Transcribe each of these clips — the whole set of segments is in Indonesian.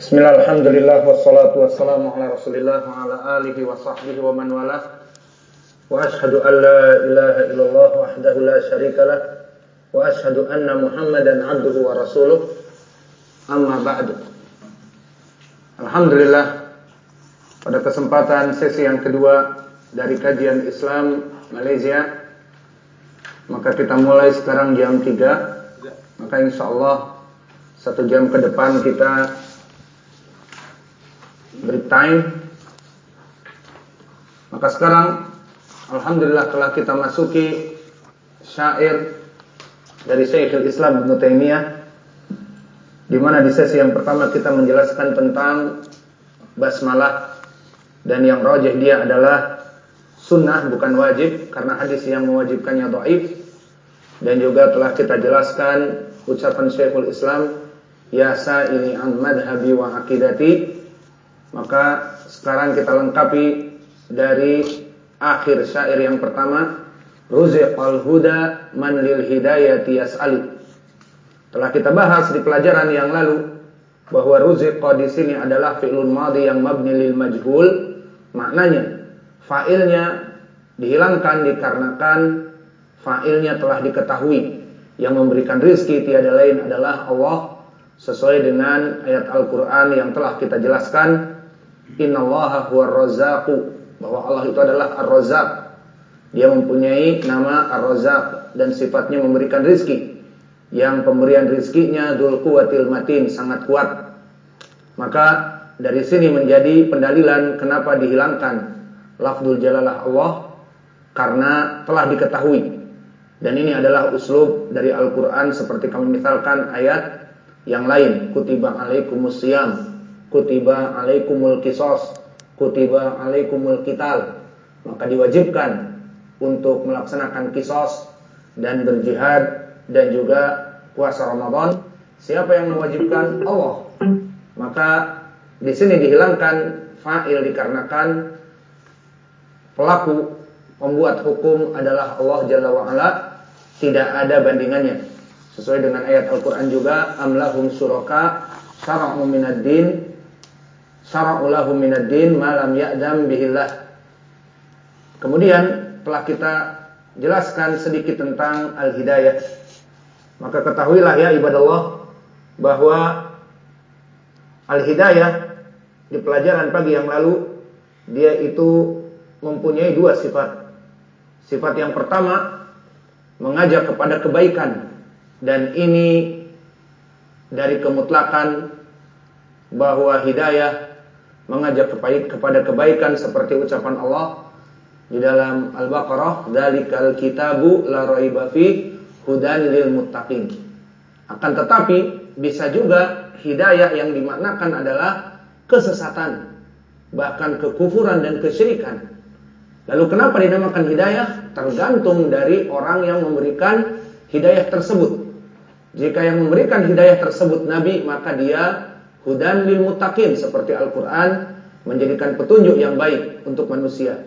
Bismillah, alhamdulillah, wassalatu wassalamu ala rasulillah wa ala alihi wa sahbihi wa man walah Wa ashadu an la ilaha illallah wahdahu la sharika lah. Wa ashadu anna muhammadan abduhu wa rasuluh. Amma ba'du. Alhamdulillah Pada kesempatan sesi yang kedua Dari kajian Islam Malaysia Maka kita mulai sekarang jam 3 Maka insya Allah Satu jam ke depan kita Break time. Maka sekarang Alhamdulillah telah kita masuki Syair Dari Syekhul Islam Ibn Taymiyah di mana di sesi yang pertama kita menjelaskan tentang basmalah dan yang rojih dia adalah sunnah bukan wajib karena hadis yang mewajibkannya doif dan juga telah kita jelaskan ucapan Syekhul Islam ya ini an madhabi wa akidati maka sekarang kita lengkapi dari akhir syair yang pertama ruziqal huda man lil hidayati yas'alu telah kita bahas di pelajaran yang lalu bahwa ruziqa di sini adalah fi'lun madhi yang mabni lil majhul. Maknanya fa'ilnya dihilangkan dikarenakan fa'ilnya telah diketahui. Yang memberikan rizki tiada lain adalah Allah sesuai dengan ayat Al-Qur'an yang telah kita jelaskan innallaha huwar razzaqu bahwa Allah itu adalah Ar-Razzaq. Dia mempunyai nama Ar-Razzaq dan sifatnya memberikan rizki yang pemberian rizkinya dul kuatil matin sangat kuat. Maka dari sini menjadi pendalilan kenapa dihilangkan lafzul jalalah Allah karena telah diketahui. Dan ini adalah uslub dari Al-Qur'an seperti kami misalkan ayat yang lain, kutiba alaikumus siyam, kutiba alaikumul kisos, kutiba alaikumul kital. Maka diwajibkan untuk melaksanakan kisos dan berjihad dan juga puasa Ramadan, siapa yang mewajibkan? Allah. Maka di sini dihilangkan fa'il dikarenakan pelaku pembuat hukum adalah Allah Jalla wa ala, tidak ada bandingannya. Sesuai dengan ayat Al-Qur'an juga, amlahum suraka syara'u minad din syara'u lahum minad din ma lam ya'dam bihillah. Kemudian telah kita jelaskan sedikit tentang al-hidayah. Maka ketahuilah ya ibadallah bahwa al-hidayah di pelajaran pagi yang lalu dia itu mempunyai dua sifat. Sifat yang pertama mengajak kepada kebaikan dan ini dari kemutlakan bahwa hidayah mengajak kepada kebaikan seperti ucapan Allah di dalam Al-Baqarah, "Dzalikal kitabu la raiba fi hudan lil muttaqin. Akan tetapi bisa juga hidayah yang dimaknakan adalah kesesatan, bahkan kekufuran dan kesyirikan. Lalu kenapa dinamakan hidayah? Tergantung dari orang yang memberikan hidayah tersebut. Jika yang memberikan hidayah tersebut Nabi, maka dia hudan lil muttaqin seperti Al-Qur'an menjadikan petunjuk yang baik untuk manusia.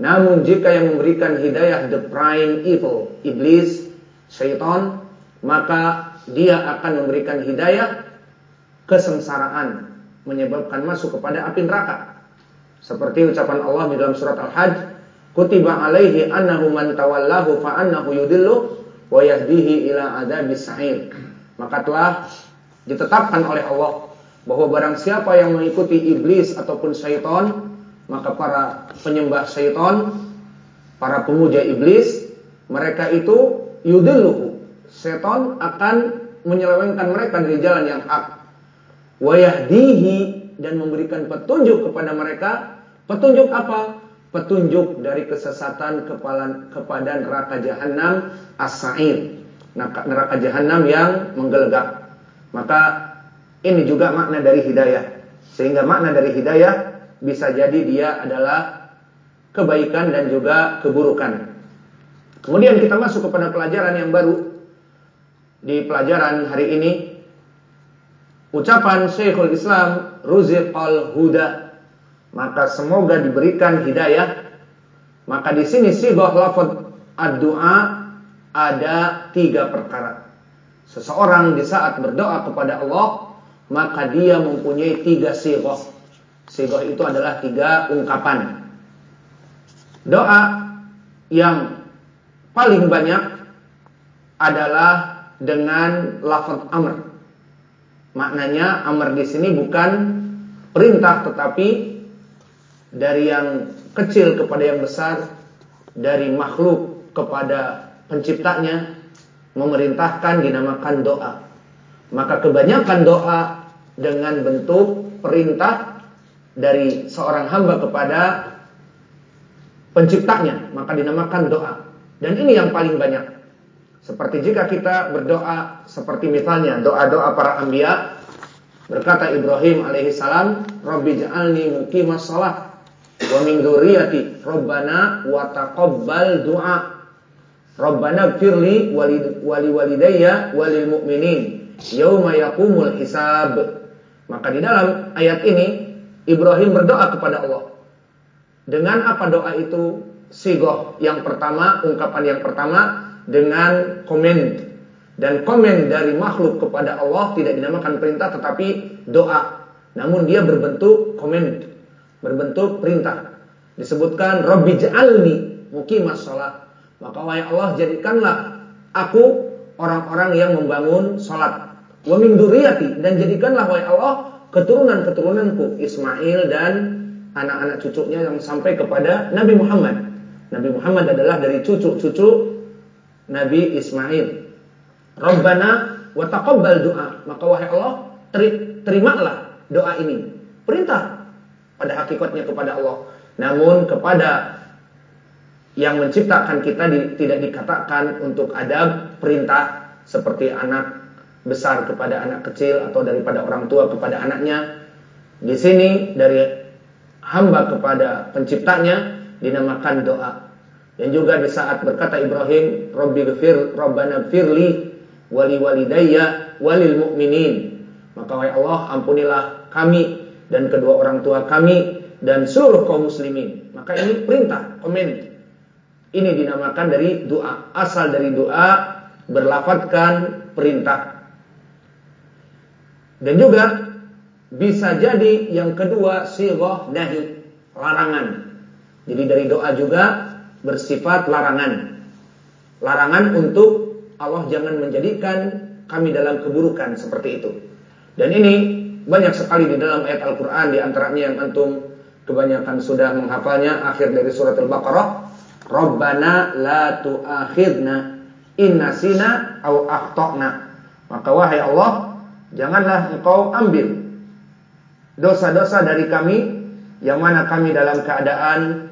Namun jika yang memberikan hidayah the prime evil, iblis, syaitan, maka dia akan memberikan hidayah kesengsaraan, menyebabkan masuk kepada api neraka. Seperti ucapan Allah di dalam surat Al-Hajj, "Kutiba alaihi annahu man tawallahu fa annahu yudillu wa yahdihi ila adzabis sa'ir." Maka telah ditetapkan oleh Allah bahwa barang siapa yang mengikuti iblis ataupun syaitan, maka para penyembah syaitan, para pemuja iblis, mereka itu yudilluhu. Setan akan menyelewengkan mereka dari jalan yang hak. Wayahdihi dan memberikan petunjuk kepada mereka. Petunjuk apa? Petunjuk dari kesesatan kepala, kepada neraka jahanam as-sa'ir. Neraka jahanam yang menggelegak. Maka ini juga makna dari hidayah. Sehingga makna dari hidayah bisa jadi dia adalah kebaikan dan juga keburukan. Kemudian kita masuk kepada pelajaran yang baru di pelajaran hari ini. Ucapan Syekhul Islam Ruziqal Huda. Maka semoga diberikan hidayah. Maka di sini sibah lafad ad-doa ada tiga perkara. Seseorang di saat berdoa kepada Allah maka dia mempunyai tiga sigoh. Sigoh itu adalah tiga ungkapan. Doa yang paling banyak adalah dengan lafaz amr. Maknanya amr di sini bukan perintah tetapi dari yang kecil kepada yang besar, dari makhluk kepada penciptanya memerintahkan dinamakan doa. Maka kebanyakan doa dengan bentuk perintah dari seorang hamba kepada penciptanya, maka dinamakan doa. Dan ini yang paling banyak. Seperti jika kita berdoa seperti misalnya doa-doa para anbiya berkata Ibrahim alaihissalam, "Rabbi ja'alni muqimas shalah wa min dzurriyyati rabbana wa taqabbal du'a." Rabbana firli wali walidayya walil mu'minin yauma yaqumul hisab. Maka di dalam ayat ini Ibrahim berdoa kepada Allah. Dengan apa doa itu? Sigoh yang pertama, ungkapan yang pertama dengan komen. Dan komen dari makhluk kepada Allah tidak dinamakan perintah tetapi doa. Namun dia berbentuk komen, berbentuk perintah. Disebutkan Rabbi ja'alni muqimas shalah maka wahai Allah jadikanlah aku orang-orang yang membangun salat. Wa min dan jadikanlah wahai Allah keturunan-keturunanku Ismail dan anak-anak cucunya yang sampai kepada Nabi Muhammad. Nabi Muhammad adalah dari cucu-cucu Nabi Ismail. Rabbana wa taqabbal doa. Maka wahai Allah, terimalah doa ini. Perintah pada hakikatnya kepada Allah. Namun kepada yang menciptakan kita di, tidak dikatakan untuk ada perintah seperti anak besar kepada anak kecil atau daripada orang tua kepada anaknya. Di sini dari hamba kepada penciptanya dinamakan doa. Dan juga di saat berkata Ibrahim, Rabbi gfir, Rabbana gfirli, wali walidayya, walil mu'minin. Maka wahai Allah, ampunilah kami dan kedua orang tua kami dan seluruh kaum muslimin. Maka ini perintah, komen ini dinamakan dari doa. Asal dari doa berlafatkan perintah. Dan juga bisa jadi yang kedua sirah nahi, larangan. Jadi dari doa juga bersifat larangan. Larangan untuk Allah jangan menjadikan kami dalam keburukan seperti itu. Dan ini banyak sekali di dalam ayat Al-Quran di antaranya yang antum kebanyakan sudah menghafalnya akhir dari surat Al-Baqarah Rabbana la tu'akhidna inna sina au akhtana. Maka wahai Allah, janganlah engkau ambil dosa-dosa dari kami yang mana kami dalam keadaan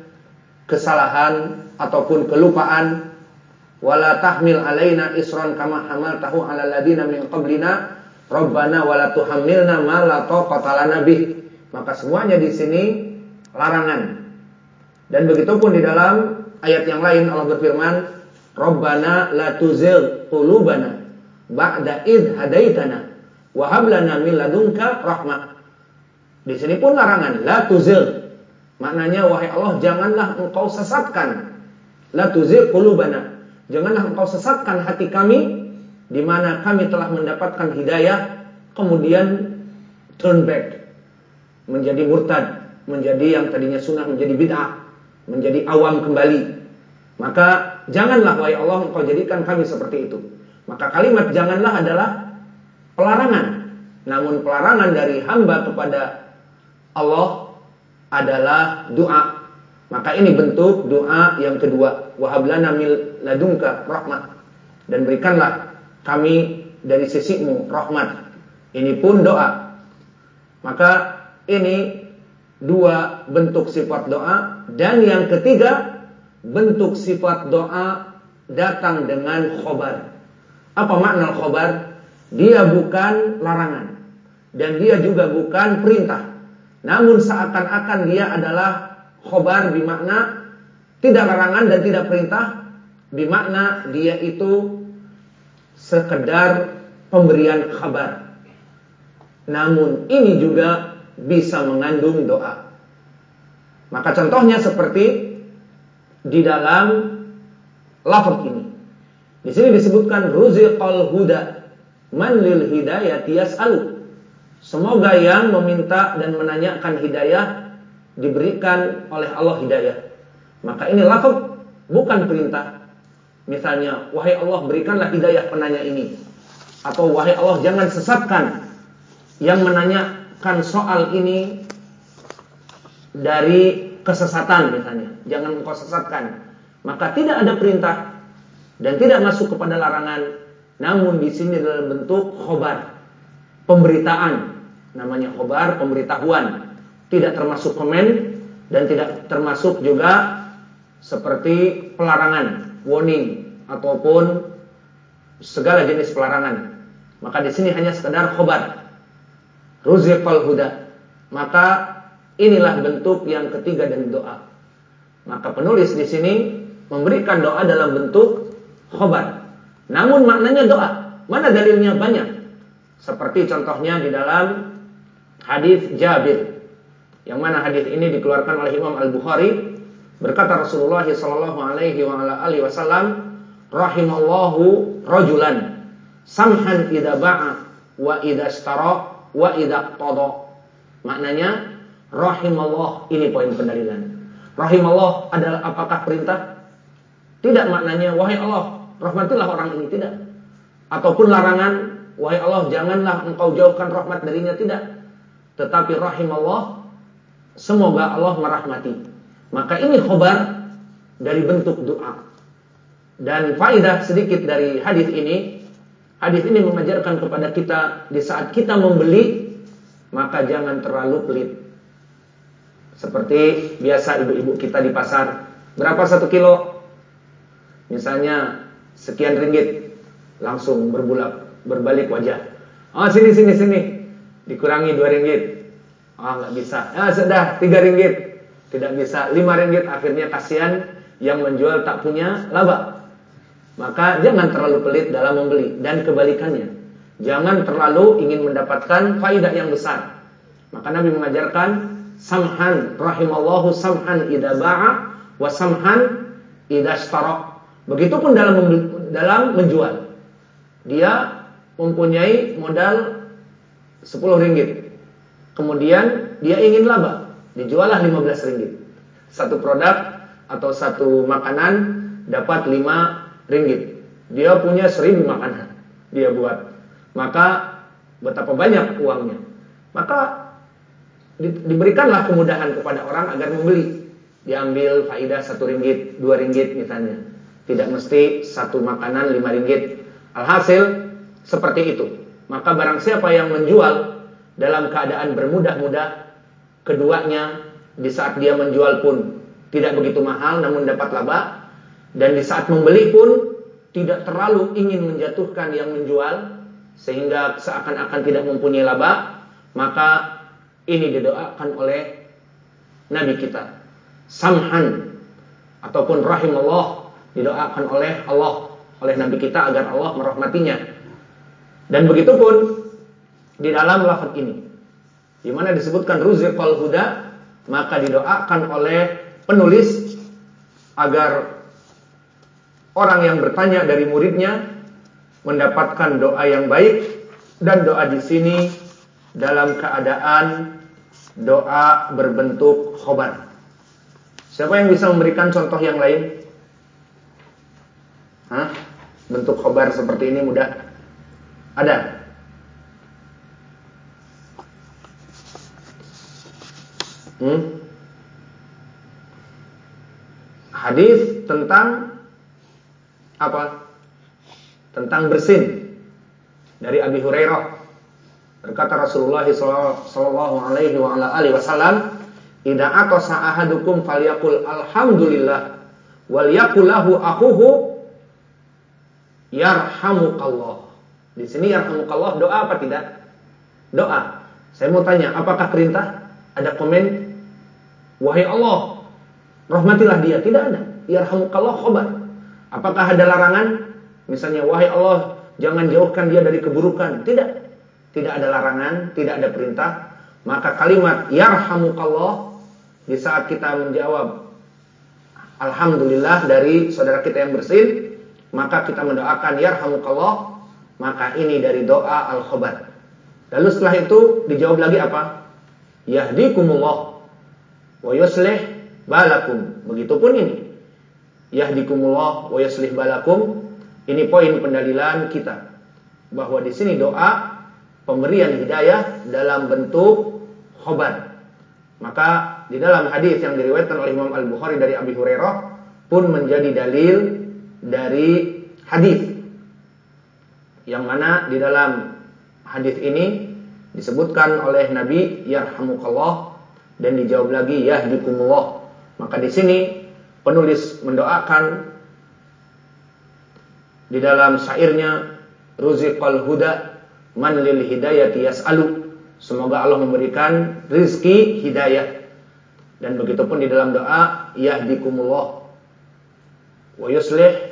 kesalahan ataupun kelupaan. Wala tahmil alaina isran kama hamaltahu ala ladina min qablina. Rabbana wala tuhammilna ma la taqata maka semuanya di sini larangan. Dan begitupun di dalam ayat yang lain Allah berfirman, "Rabbana la tuzigh qulubana ba'da id hadaitana wa hab lana min ladunka rahmah." Di sini pun larangan, la tuzigh. Maknanya wahai Allah, janganlah engkau sesatkan la tuzigh qulubana. Janganlah engkau sesatkan hati kami di mana kami telah mendapatkan hidayah kemudian turn back menjadi murtad, menjadi yang tadinya sunnah menjadi bid'ah menjadi awam kembali. Maka janganlah wahai Allah engkau jadikan kami seperti itu. Maka kalimat janganlah adalah pelarangan. Namun pelarangan dari hamba kepada Allah adalah doa. Maka ini bentuk doa yang kedua. Wahablana mil ladunka rahmat. Dan berikanlah kami dari sisimu rahmat. Ini pun doa. Maka ini dua bentuk sifat doa dan yang ketiga bentuk sifat doa datang dengan khobar. Apa makna khobar? Dia bukan larangan dan dia juga bukan perintah. Namun seakan-akan dia adalah khobar bermakna tidak larangan dan tidak perintah, bermakna dia itu sekedar pemberian kabar. Namun ini juga bisa mengandung doa. Maka contohnya seperti di dalam lafaz ini. Di sini disebutkan ruziqal huda man lil hidayati yas'alu. Semoga yang meminta dan menanyakan hidayah diberikan oleh Allah hidayah. Maka ini lafaz bukan perintah. Misalnya, wahai Allah berikanlah hidayah penanya ini. Atau wahai Allah jangan sesatkan yang menanyakan soal ini dari kesesatan misalnya. Jangan engkau sesatkan. Maka tidak ada perintah dan tidak masuk kepada larangan. Namun di sini dalam bentuk khobar. Pemberitaan. Namanya khobar pemberitahuan. Tidak termasuk komen dan tidak termasuk juga seperti pelarangan warning ataupun segala jenis pelarangan. Maka di sini hanya sekedar khobar. Ruziqal huda. Maka inilah bentuk yang ketiga dari doa. Maka penulis di sini memberikan doa dalam bentuk khobar namun maknanya doa. Mana dalilnya? Banyak. Seperti contohnya di dalam hadis Jabir. Yang mana hadis ini dikeluarkan oleh Imam Al Bukhari berkata Rasulullah Shallallahu Alaihi Wasallam rahimallahu rajulan. Samhan idza ba'a wa idza ishtara wa idza qada maknanya rahimallah. Ini poin pendalilan. Rahimallah adalah apakah perintah? Tidak maknanya wahai Allah rahmatilah orang ini tidak ataupun larangan wahai Allah janganlah engkau jauhkan rahmat darinya tidak tetapi rahimallah semoga Allah merahmati. Maka ini khobar dari bentuk doa. Dan faidah sedikit dari hadis ini, hadis ini mengajarkan kepada kita di saat kita membeli maka jangan terlalu pelit. Seperti biasa ibu-ibu kita di pasar, berapa satu kilo? Misalnya sekian ringgit, langsung berbulak, berbalik wajah. Oh sini sini sini, dikurangi dua ringgit. Ah nggak bisa. Ya sudah tiga ringgit. Tidak bisa lima ringgit. Akhirnya kasihan yang menjual tak punya laba. Maka jangan terlalu pelit dalam membeli dan kebalikannya. Jangan terlalu ingin mendapatkan faidah yang besar. Maka Nabi mengajarkan samhan rahimallahu samhan idza ba'a wa samhan idza. Begitupun dalam dalam menjual. Dia mempunyai modal 10 ringgit. Kemudian dia ingin laba, dijuallah 15 ringgit. Satu produk atau satu makanan dapat 5 ringgit. Dia punya 1000 makanan dia buat. Maka betapa banyak uangnya. Maka di, diberikanlah kemudahan kepada orang agar membeli. Diambil faidah satu ringgit, dua ringgit misalnya. Tidak mesti satu makanan lima ringgit. Alhasil seperti itu. Maka barang siapa yang menjual dalam keadaan bermudah-mudah, keduanya di saat dia menjual pun tidak begitu mahal namun dapat laba dan di saat membeli pun tidak terlalu ingin menjatuhkan yang menjual sehingga seakan-akan tidak mempunyai laba, maka ini didoakan oleh Nabi kita. Samhan ataupun rahimallah didoakan oleh Allah oleh Nabi kita agar Allah merahmatinya dan begitu pun di dalam lafaz ini di mana disebutkan ruziqal huda maka didoakan oleh penulis agar orang yang bertanya dari muridnya mendapatkan doa yang baik dan doa di sini dalam keadaan doa berbentuk khobar. Siapa yang bisa memberikan contoh yang lain? Hah? Bentuk khobar seperti ini mudah. Ada? Hmm? Hadis tentang apa? Tentang bersin dari Abi Hurairah. Berkata Rasulullah sallallahu alaihi wa ala alihi wasallam, "Idza atasa ahadukum falyakul alhamdulillah wal yakul lahu akhuhu yarhamukallah." Di sini yarhamukallah doa apa tidak? Doa. Saya mau tanya, apakah perintah? Ada komen? Wahai Allah, rahmatilah dia. Tidak ada. Yarhamukallah khobar. Apakah ada larangan? Misalnya, wahai Allah, jangan jauhkan dia dari keburukan. Tidak. Tidak ada larangan, tidak ada perintah. Maka kalimat yarhamukallah di saat kita menjawab Alhamdulillah dari saudara kita yang bersin, maka kita mendoakan yarhamukallah maka ini dari doa al-khobar. Lalu setelah itu dijawab lagi apa? Yahdikumullah wa yuslih balakum. Begitupun ini. Yahdikumullah wa yuslih balakum. Ini poin pendalilan kita bahwa di sini doa pemberian hidayah dalam bentuk khobar. Maka di dalam hadis yang diriwayatkan oleh Imam Al Bukhari dari Abi Hurairah pun menjadi dalil dari hadis yang mana di dalam hadis ini disebutkan oleh Nabi yarhamukallah dan dijawab lagi yahdikumullah. Maka di sini penulis mendoakan di dalam syairnya ruziqal huda man lil hidayati yas'alu. Semoga Allah memberikan rizki hidayah. Dan begitu pun di dalam doa yahdikumullah wa yuslih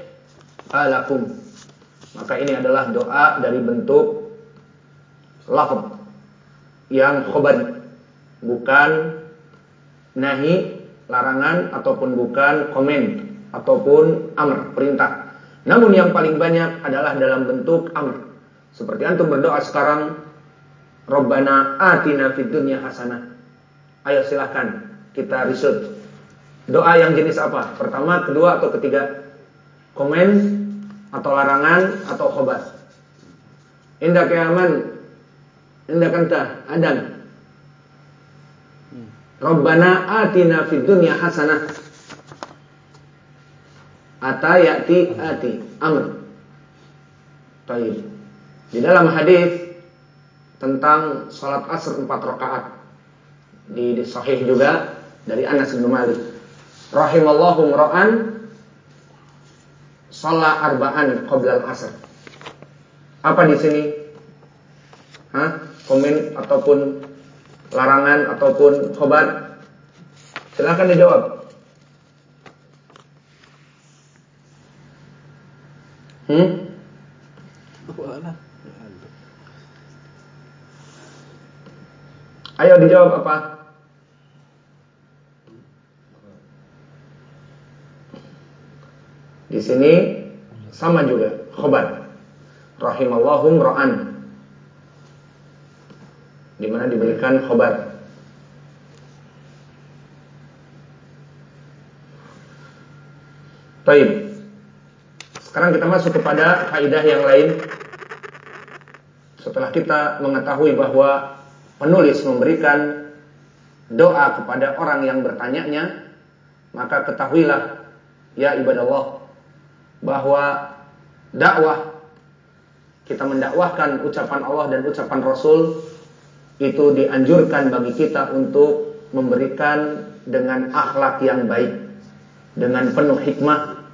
alakum. Maka ini adalah doa dari bentuk lafaz yang khobar bukan nahi larangan ataupun bukan komen ataupun amr perintah. Namun yang paling banyak adalah dalam bentuk amr. Seperti antum berdoa sekarang, Rabbana atina fid dunya hasanah. Ayo silahkan kita research. Doa yang jenis apa? Pertama, kedua atau ketiga? Komen atau larangan atau khobar. Indah keaman Indah kanta Adam. Rabbana atina fid dunya hasanah. Ata ya'ti ati amr. Baik. Di dalam hadis tentang salat asar empat rakaat di, di sahih juga dari Anas bin Malik. Rahimallahu mra'an salat arba'an qabla al-asr. Apa di sini? Hah? komen ataupun larangan ataupun khobar? Silahkan dijawab. Hmm? Ayo dijawab apa? Di sini sama juga khobar. Rahimallahum ra'an di mana diberikan khobar. Baik. Sekarang kita masuk kepada kaidah yang lain. Setelah kita mengetahui bahwa penulis memberikan doa kepada orang yang bertanyanya, maka ketahuilah ya ibadah Allah bahwa dakwah kita mendakwahkan ucapan Allah dan ucapan Rasul itu dianjurkan bagi kita untuk memberikan dengan akhlak yang baik, dengan penuh hikmah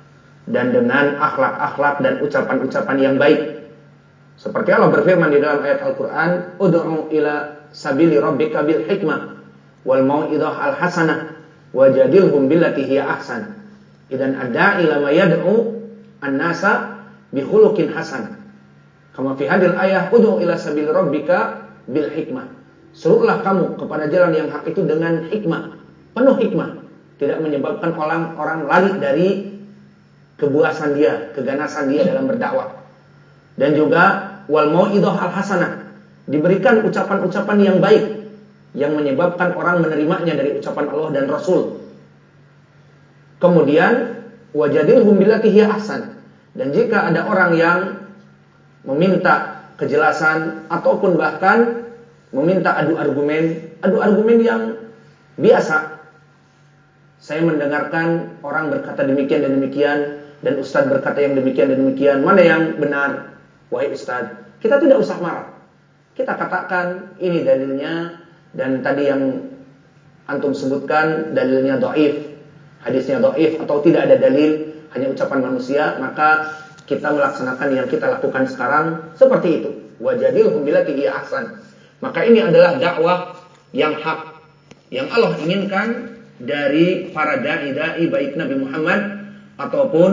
dan dengan akhlak-akhlak dan ucapan-ucapan yang baik. Seperti Allah berfirman di dalam ayat Al-Qur'an, "Ud'u ila sabili rabbika bil hikmah wal mau'izah al hasanah wajadilhum billati hiya ahsan." Idan ada ila ma yad'u an-nasa bi khuluqin hasan. Kama fi hadil ayah, "Ud'u ila sabili rabbika bil hikmah. Serulah kamu kepada jalan yang hak itu dengan hikmah, penuh hikmah, tidak menyebabkan orang orang lari dari kebuasan dia, keganasan dia dalam berdakwah. Dan juga wal mau'idah al hasanah, diberikan ucapan-ucapan yang baik yang menyebabkan orang menerimanya dari ucapan Allah dan Rasul. Kemudian wajadilhum billati hiya ahsan. Dan jika ada orang yang meminta kejelasan ataupun bahkan meminta adu argumen, adu argumen yang biasa. Saya mendengarkan orang berkata demikian dan demikian dan ustadz berkata yang demikian dan demikian. Mana yang benar? Wahai ustadz, kita tidak usah marah. Kita katakan ini dalilnya dan tadi yang antum sebutkan dalilnya doif, hadisnya doif atau tidak ada dalil, hanya ucapan manusia, maka kita melaksanakan yang kita lakukan sekarang seperti itu. Wajadilhum billati hiya ahsan. Maka ini adalah dakwah yang hak yang Allah inginkan dari para dai-dai baik Nabi Muhammad ataupun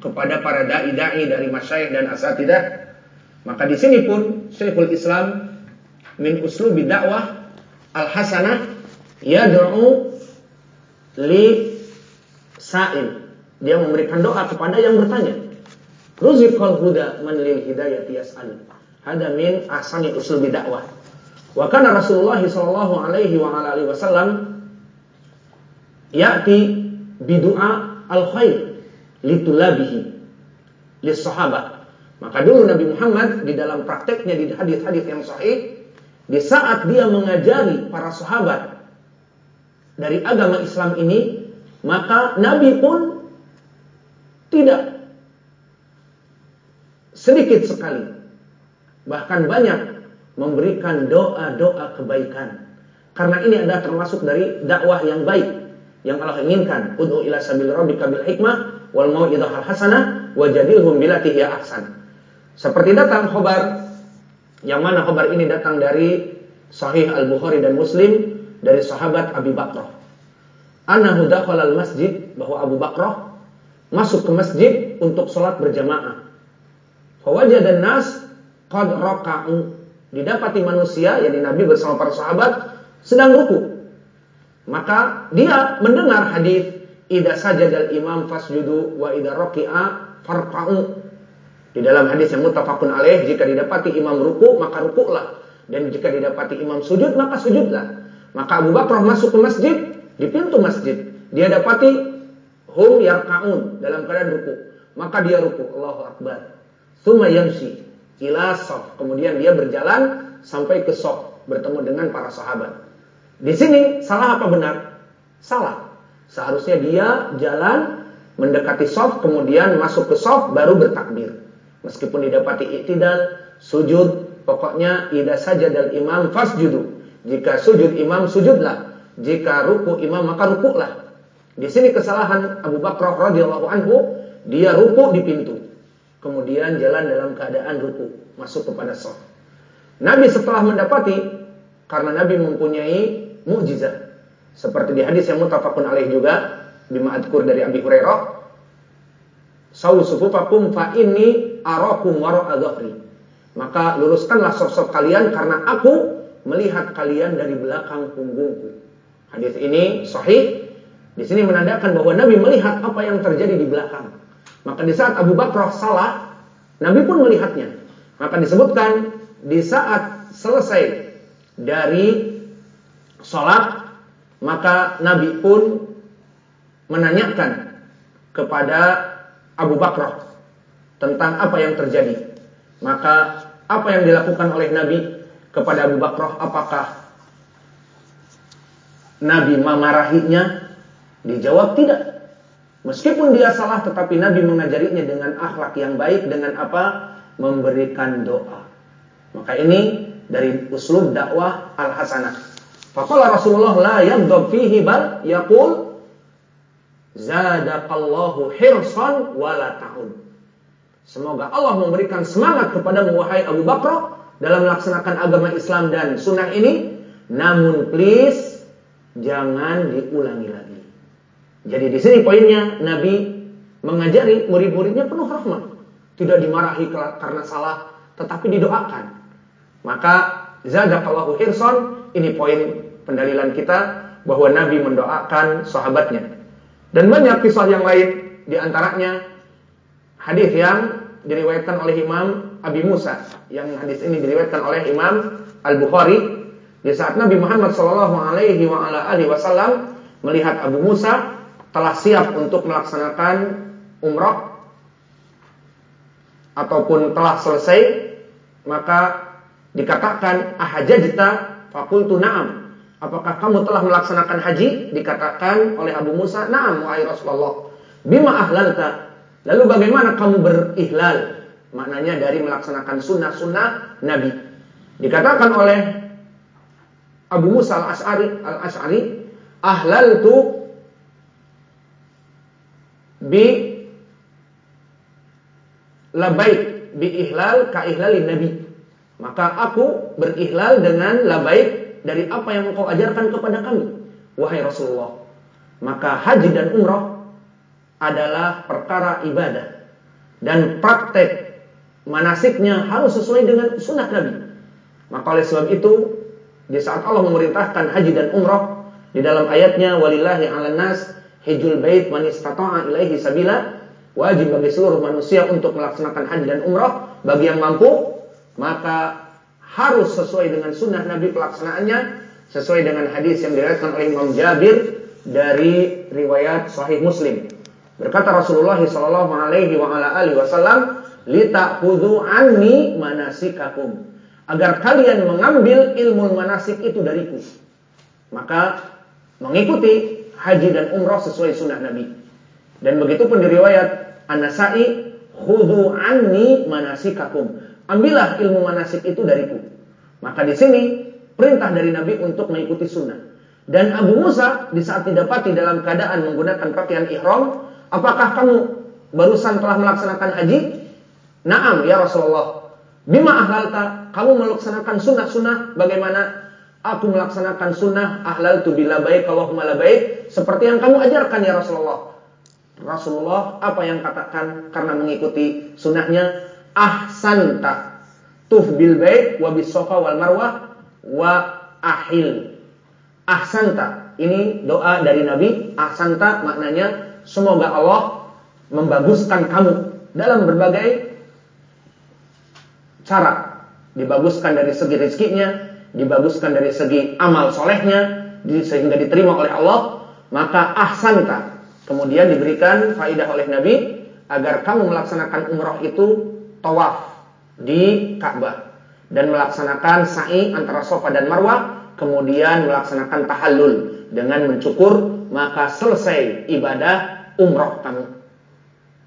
kepada para dai-dai dari masyayikh dan asatidah. Maka di sini pun Syekhul Islam min uslubi dakwah al-hasanah yad'u li sa'il. Dia memberikan doa kepada yang bertanya. Ruziqal huda man lil hidayati yas'al. Hada min ahsani usul bidakwah. Wa kana Rasulullah sallallahu alaihi wa ala alihi wasallam ya'ti bidu'a al-khair litulabihi lis sahabat. Maka dulu Nabi Muhammad di dalam prakteknya di hadis-hadis yang sahih di saat dia mengajari para sahabat dari agama Islam ini, maka Nabi pun tidak sedikit sekali bahkan banyak memberikan doa-doa kebaikan. Karena ini adalah termasuk dari dakwah yang baik yang Allah inginkan. Ud'u ila sabil rabbika bil hikmah wal mau'izahal hasanah wajadilhum billati hiya ahsan. Seperti datang khobar yang mana khobar ini datang dari Sahih Al-Bukhari dan Muslim dari sahabat Abi Bakrah. Annahu dakhala al-masjid bahwa Abu Bakrah masuk ke masjid untuk sholat berjamaah. Fawajada nas qad raka'u. Didapati manusia, yakni Nabi bersama para sahabat sedang ruku. Maka dia mendengar hadis ida sajadal imam fasjudu wa ida raki'a farqa'u. Di dalam hadis yang muttafaqun alaih jika didapati imam ruku maka rukuklah dan jika didapati imam sujud maka sujudlah. Maka Abu Bakar masuk ke masjid di pintu masjid. Dia dapati hum yarkaun dalam keadaan ruku. Maka dia ruku. Allahu Akbar. Thumma yamshi ila sof. Kemudian dia berjalan sampai ke sof. Bertemu dengan para sahabat. Di sini salah apa benar? Salah. Seharusnya dia jalan mendekati sof. Kemudian masuk ke sof baru bertakbir. Meskipun didapati iktidal, sujud. Pokoknya ida saja dal imam fasjudu. Jika sujud imam sujudlah. Jika ruku imam maka rukuklah. Di sini kesalahan Abu Bakar radhiyallahu anhu, dia ruku di pintu. Kemudian jalan dalam keadaan ruku, masuk kepada sholat. Nabi setelah mendapati karena Nabi mempunyai mukjizat seperti di hadis yang mutafakun alaih juga bima adkur dari Abi Hurairah sawu sufufakum fa inni arakum wara dhahri maka luruskanlah sop-sop kalian karena aku melihat kalian dari belakang punggungku hadis ini sahih di sini menandakan bahwa Nabi melihat apa yang terjadi di belakang. Maka di saat Abu Bakar salah, Nabi pun melihatnya. Maka disebutkan di saat selesai dari sholat, maka Nabi pun menanyakan kepada Abu Bakar tentang apa yang terjadi. Maka apa yang dilakukan oleh Nabi kepada Abu Bakar, apakah Nabi memarahinya Dijawab tidak. Meskipun dia salah tetapi Nabi mengajarinya dengan akhlak yang baik dengan apa? Memberikan doa. Maka ini dari uslub dakwah al-hasanah. Faqala Rasulullah la yaghdab fihi bal yaqul zadaqallahu hirsan wala ta'ud. Semoga Allah memberikan semangat kepada wahai Abu Bakar dalam melaksanakan agama Islam dan sunnah ini. Namun please jangan diulangi lagi. Jadi di sini poinnya Nabi mengajari murid-muridnya penuh rahmat. Tidak dimarahi karena salah, tetapi didoakan. Maka zadakallahu hirson, ini poin pendalilan kita bahwa Nabi mendoakan sahabatnya. Dan banyak kisah yang lain di antaranya hadis yang diriwayatkan oleh Imam Abi Musa yang hadis ini diriwayatkan oleh Imam Al Bukhari di saat Nabi Muhammad Shallallahu Alaihi Wasallam melihat Abu Musa telah siap untuk melaksanakan umrah ataupun telah selesai maka dikatakan ahajajta? Fakultu na'am. Apakah kamu telah melaksanakan haji? Dikatakan oleh Abu Musa na'am wahai Rasulullah. Bima ahlalta? Lalu bagaimana kamu berihlal? Maknanya dari melaksanakan sunnah-sunnah Nabi. Dikatakan oleh Abu Musa al-Ash'ari al-Ash'ari ahlaltu bi labaik bi ihlal ka ihlalin nabi. Maka aku berihlal dengan labaik dari apa yang engkau ajarkan kepada kami. Wahai Rasulullah. Maka haji dan umrah adalah perkara ibadah. Dan praktek manasiknya harus sesuai dengan sunnah Nabi. Maka oleh sebab itu, di saat Allah memerintahkan haji dan umrah, di dalam ayatnya, walillahi ala nas hijul bait man istata'a ilaihi sabila wajib bagi seluruh manusia untuk melaksanakan haji dan umrah bagi yang mampu maka harus sesuai dengan sunnah Nabi pelaksanaannya sesuai dengan hadis yang diriwayatkan oleh Imam Jabir dari riwayat Sahih Muslim. Berkata Rasulullah sallallahu alaihi wasallam, "Litakhudhu anni manasikakum." Agar kalian mengambil ilmu manasik itu dariku. Maka mengikuti haji dan umrah sesuai sunnah Nabi. Dan begitu pun di riwayat An-Nasai, "Khudhu anni manasikakum." Ambillah ilmu manasik itu dariku. Maka di sini perintah dari Nabi untuk mengikuti sunnah. Dan Abu Musa di saat didapati dalam keadaan menggunakan pakaian ihram, apakah kamu barusan telah melaksanakan haji? Naam ya Rasulullah. Bima ahlalta, kamu melaksanakan sunnah-sunnah bagaimana? Aku melaksanakan sunnah ahlal tu bila baik Allahumma baik seperti yang kamu ajarkan ya Rasulullah. Rasulullah apa yang katakan karena mengikuti sunnahnya ahsanta tuf bil baik wa bis wal marwah wa ahil ahsanta. Ini doa dari Nabi. Ahsanta maknanya semoga Allah membaguskan kamu dalam berbagai cara. Dibaguskan dari segi rezekinya, dibaguskan dari segi amal solehnya, sehingga diterima oleh Allah. Maka ahsanta. Kemudian diberikan faidah oleh Nabi agar kamu melaksanakan umrah itu tawaf di Ka'bah dan melaksanakan sa'i antara Safa dan Marwah kemudian melaksanakan tahallul dengan mencukur, maka selesai ibadah umroh kamu.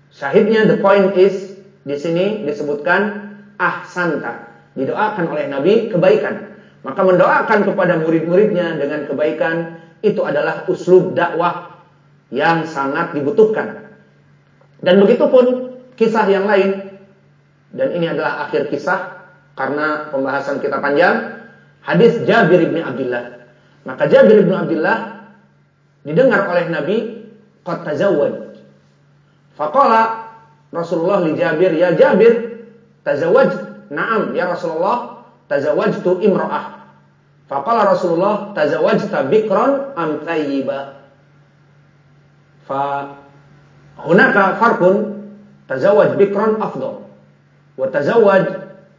Syahidnya the point is di sini disebutkan ahsanta, didoakan oleh Nabi kebaikan. Maka mendoakan kepada murid-muridnya dengan kebaikan itu adalah uslub dakwah yang sangat dibutuhkan. Dan begitu pun kisah yang lain dan ini adalah akhir kisah karena pembahasan kita panjang Hadis Jabir bin Abdullah. Maka Jabir bin Abdullah didengar oleh Nabi qad tazawwaj. Faqala Rasulullah li Jabir, "Ya Jabir, tazawwaj?" "Na'am, ya Rasulullah, tazawwajtu imra'ah." Faqala Rasulullah, "Tazawwajta bikran am thayyiba?" Fa hunaka farqun tazawwaj bikran afdal wa tazawwaj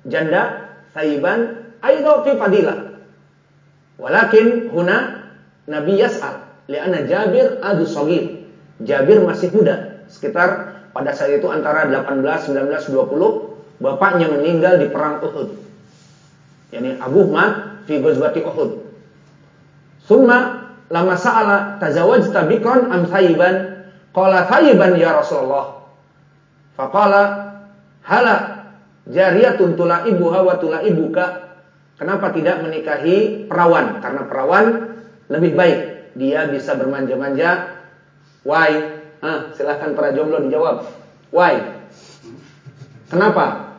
janda thayyiban aidan fi fadilah. Walakin huna Nabi yas'al li'anna Jabir adu sagir. Jabir masih muda, sekitar pada saat itu antara 18, 19, 20, bapaknya meninggal di perang Uhud. Yani Abu Mat fi ghazwati Uhud. Summa lama sa'ala tazawwajta bikran am thayyiban? Qala thayyiban ya Rasulullah. Faqala hala jariyatun tulaibuha wa tulaibuka Kenapa tidak menikahi perawan? Karena perawan lebih baik. Dia bisa bermanja-manja. Why? Ah, silahkan para jomblo dijawab. Why? Kenapa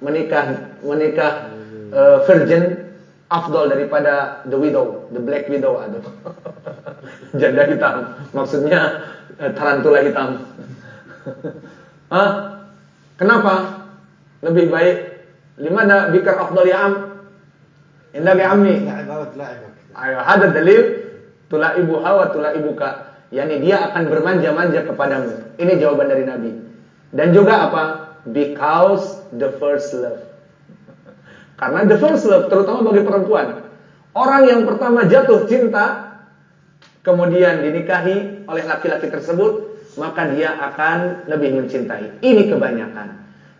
menikah menikah uh, virgin afdol daripada the widow, the black widow aduh. Janda hitam. Maksudnya uh, tarantula hitam. ah, kenapa? Lebih baik limana bikar afdol ya am? Indah ya ammi. Ayo, ada dalil ibu hawa ibuka. Yani dia akan bermanja-manja kepadamu. Ini jawaban dari Nabi. Dan juga apa? Because the first love. Karena the first love terutama bagi perempuan. Orang yang pertama jatuh cinta kemudian dinikahi oleh laki-laki tersebut, maka dia akan lebih mencintai. Ini kebanyakan.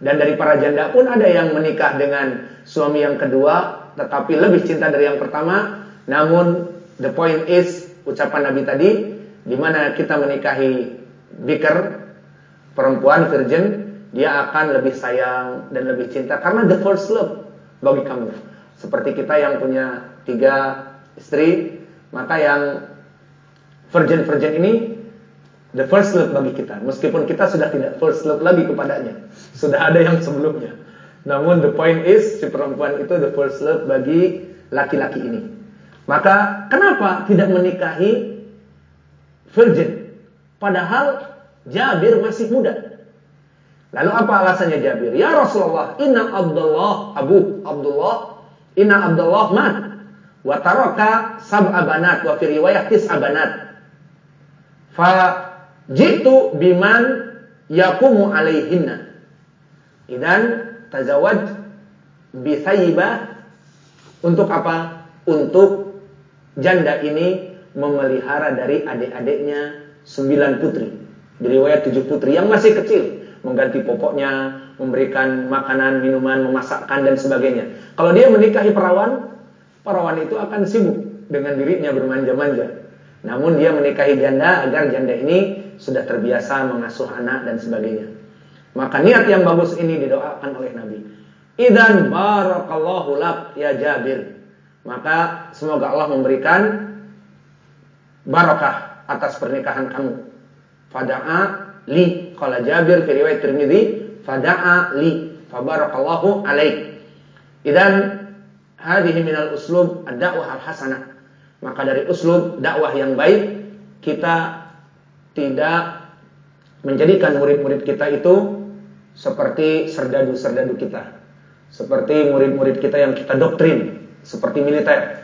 Dan dari para janda pun ada yang menikah dengan suami yang kedua tetapi lebih cinta dari yang pertama. Namun the point is ucapan Nabi tadi di mana kita menikahi biker perempuan virgin dia akan lebih sayang dan lebih cinta karena the first love bagi kamu. Seperti kita yang punya tiga istri, maka yang virgin-virgin ini the first love bagi kita. Meskipun kita sudah tidak first love lagi kepadanya, sudah ada yang sebelumnya. Namun the point is si perempuan itu the first love bagi laki-laki ini. Maka kenapa tidak menikahi virgin? Padahal Jabir masih muda. Lalu apa alasannya Jabir? Ya Rasulullah, inna Abdullah Abu Abdullah, inna Abdullah mat wa taraka sab'a banat wa fi riwayah tis'a banat. Fa jitu biman yakumu alaihinna. Idan tazawaj bi Untuk apa? Untuk janda ini memelihara dari adik-adiknya sembilan putri. Diriwayat tujuh putri yang masih kecil. Mengganti popoknya, memberikan makanan, minuman, memasakkan dan sebagainya. Kalau dia menikahi perawan, perawan itu akan sibuk dengan dirinya bermanja-manja. Namun dia menikahi janda agar janda ini sudah terbiasa mengasuh anak dan sebagainya. Maka niat yang bagus ini didoakan oleh Nabi. Idan barakallahu lak ya Jabir. Maka semoga Allah memberikan barakah atas pernikahan kamu. Fada'a li qala Jabir fi riwayat Tirmizi fada'a li fabarakallahu alaik. Idan hadhihi minal uslub ad-da'wah al-hasanah. Maka dari uslub dakwah yang baik kita tidak menjadikan murid-murid kita itu seperti serdadu-serdadu kita. Seperti murid-murid kita yang kita doktrin, seperti militer.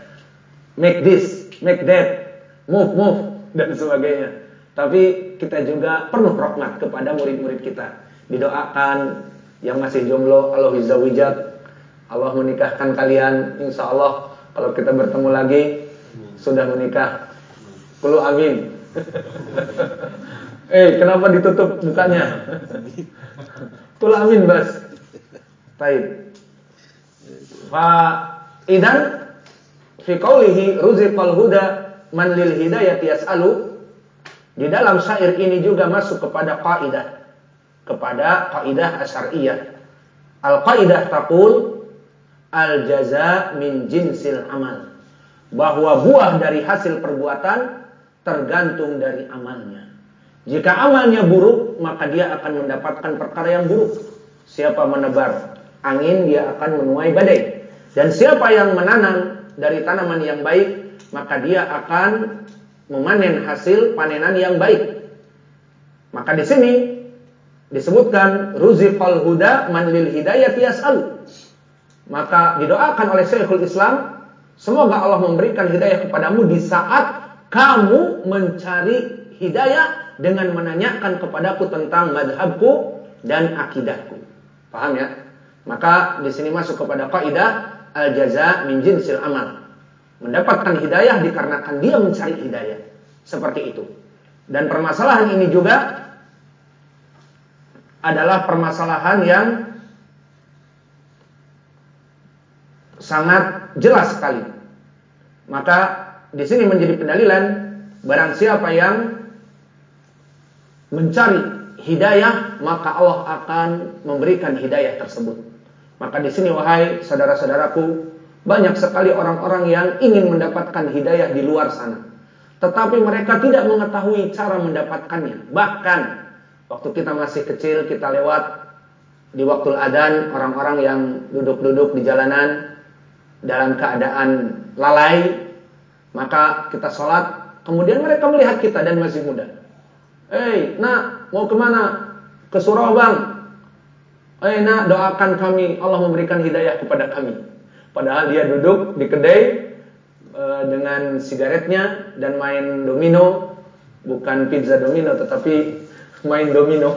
Make this, make that, move, move, dan sebagainya. Tapi kita juga penuh rahmat kepada murid-murid kita. Didoakan yang masih jomblo, Allah wijat, Allah menikahkan kalian, insya Allah kalau kita bertemu lagi sudah menikah. Kulu amin. eh, kenapa ditutup mukanya? Tul amin bas. Baik. Fa idan fi qawlihi ruziqal huda man lil hidayati yas'alu di dalam syair ini juga masuk kepada kaidah kepada kaidah asyariyah. Al kaidah taqul al jaza min jinsil amal. Bahwa buah dari hasil perbuatan tergantung dari amalnya. Jika amalnya buruk, maka dia akan mendapatkan perkara yang buruk. Siapa menebar angin, dia akan menuai badai. Dan siapa yang menanam dari tanaman yang baik, maka dia akan memanen hasil panenan yang baik. Maka di sini disebutkan ruziqal huda man lil hidayati yas'al. Maka didoakan oleh Syekhul Islam, semoga Allah memberikan hidayah kepadamu di saat kamu mencari hidayah dengan menanyakan kepadaku tentang madhabku dan akidahku. Paham ya? Maka di sini masuk kepada kaidah al jaza min jinsil amal. Mendapatkan hidayah dikarenakan dia mencari hidayah. Seperti itu. Dan permasalahan ini juga adalah permasalahan yang sangat jelas sekali. Maka di sini menjadi pendalilan barang siapa yang mencari hidayah, maka Allah akan memberikan hidayah tersebut. Maka di sini wahai saudara-saudaraku, banyak sekali orang-orang yang ingin mendapatkan hidayah di luar sana. Tetapi mereka tidak mengetahui cara mendapatkannya. Bahkan waktu kita masih kecil kita lewat di waktu adan orang-orang yang duduk-duduk di jalanan dalam keadaan lalai, maka kita sholat, kemudian mereka melihat kita dan masih muda. Hei, nak, mau ke mana? Ke surau bang. Hei, nak, doakan kami. Allah memberikan hidayah kepada kami. Padahal dia duduk di kedai e, dengan sigaretnya dan main domino. Bukan pizza domino, tetapi main domino.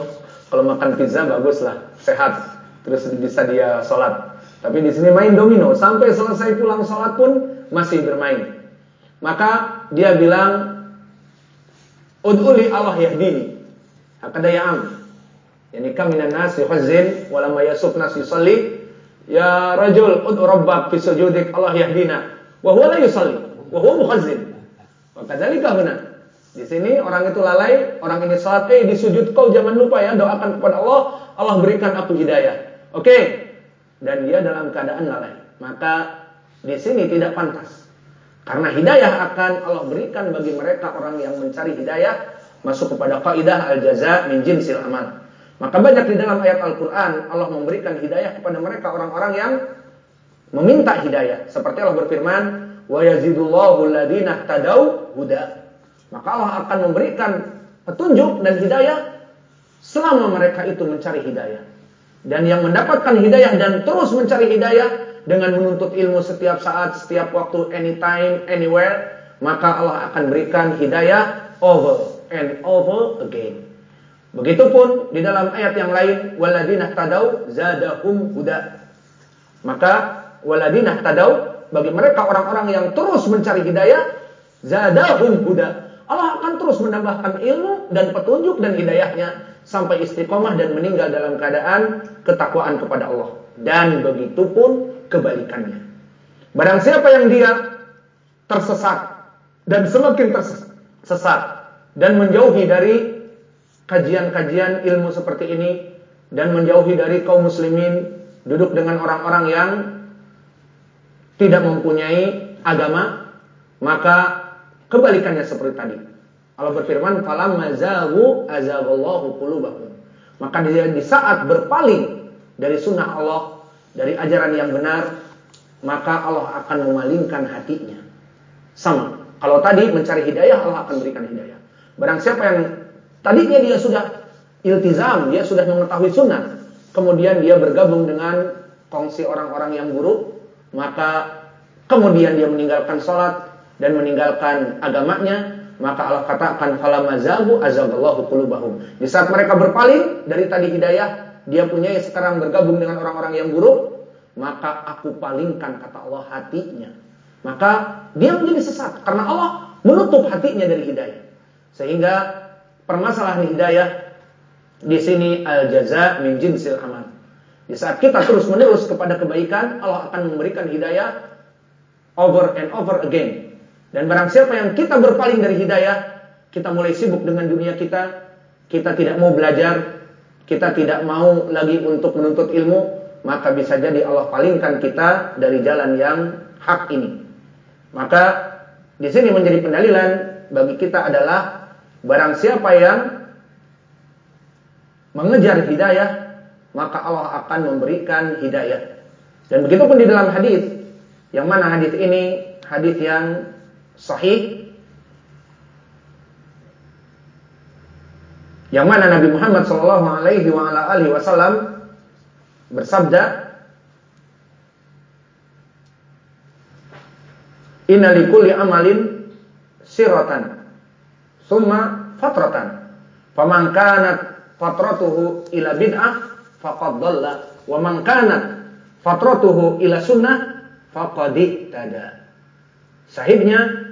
Kalau makan pizza bagus lah, sehat. Terus bisa dia sholat. Tapi di sini main domino. Sampai selesai pulang sholat pun masih bermain. Maka dia bilang, Ud'uli Allah yahdini. Hakada ya am. Yani kam minan nas yuhazzin wa lam yasuf nas yusalli. Ya rajul ud'u rabbak fi sujudik Allah yahdina. Wa huwa la yusalli wa huwa muhazzin. Wa kadzalika huna. Di sini orang itu lalai, orang ini salat, eh di sujud kau jangan lupa ya doakan kepada Allah, Allah berikan aku hidayah. Oke. Dan dia dalam keadaan lalai. Maka di sini tidak pantas. Karena hidayah akan Allah berikan bagi mereka orang yang mencari hidayah masuk kepada kaidah al-jaza min jinsil amal. Maka banyak di dalam ayat Al-Qur'an Allah memberikan hidayah kepada mereka orang-orang yang meminta hidayah. Seperti Allah berfirman, "Wa yazidullahu alladziina tadau huda." Maka Allah akan memberikan petunjuk dan hidayah selama mereka itu mencari hidayah. Dan yang mendapatkan hidayah dan terus mencari hidayah dengan menuntut ilmu setiap saat, setiap waktu, anytime, anywhere, maka Allah akan berikan hidayah over and over again. Begitupun di dalam ayat yang lain, waladina tadau zadahum huda. Maka waladina tadau bagi mereka orang-orang yang terus mencari hidayah, zadahum huda. Allah akan terus menambahkan ilmu dan petunjuk dan hidayahnya sampai istiqomah dan meninggal dalam keadaan ketakwaan kepada Allah. Dan begitu pun kebalikannya. Barang siapa yang dia tersesat dan semakin tersesat dan menjauhi dari kajian-kajian ilmu seperti ini dan menjauhi dari kaum muslimin duduk dengan orang-orang yang tidak mempunyai agama maka kebalikannya seperti tadi Allah berfirman falam mazahu qulubahum maka di saat berpaling dari sunnah Allah dari ajaran yang benar maka Allah akan memalingkan hatinya sama. Kalau tadi mencari hidayah, Allah akan berikan hidayah. Barang siapa yang tadinya dia sudah iltizam, dia sudah mengetahui sunnah, kemudian dia bergabung dengan kongsi orang-orang yang buruk, maka kemudian dia meninggalkan sholat dan meninggalkan agamanya, maka Allah katakan fala mazabu azaballahu qulubahum. Di saat mereka berpaling dari tadi hidayah, dia punya sekarang bergabung dengan orang-orang yang buruk, maka aku palingkan kata Allah hatinya maka dia menjadi sesat karena Allah menutup hatinya dari hidayah. Sehingga permasalahan hidayah di sini al jaza min jinsil amal. Di saat kita terus menerus kepada kebaikan, Allah akan memberikan hidayah over and over again. Dan barang siapa yang kita berpaling dari hidayah, kita mulai sibuk dengan dunia kita, kita tidak mau belajar, kita tidak mau lagi untuk menuntut ilmu, maka bisa jadi Allah palingkan kita dari jalan yang hak ini. Maka di sini menjadi pendalilan bagi kita adalah barang siapa yang mengejar hidayah, maka Allah akan memberikan hidayah. Dan begitu pun di dalam hadis, yang mana hadis ini hadis yang sahih yang mana Nabi Muhammad sallallahu alaihi wasallam bersabda Inna amalin siratan summa fatratan. Faman kanat fatratuhu ila bid'ah faqad dhalla wa man kanat fatratuhu ila sunnah faqad tada. Sahibnya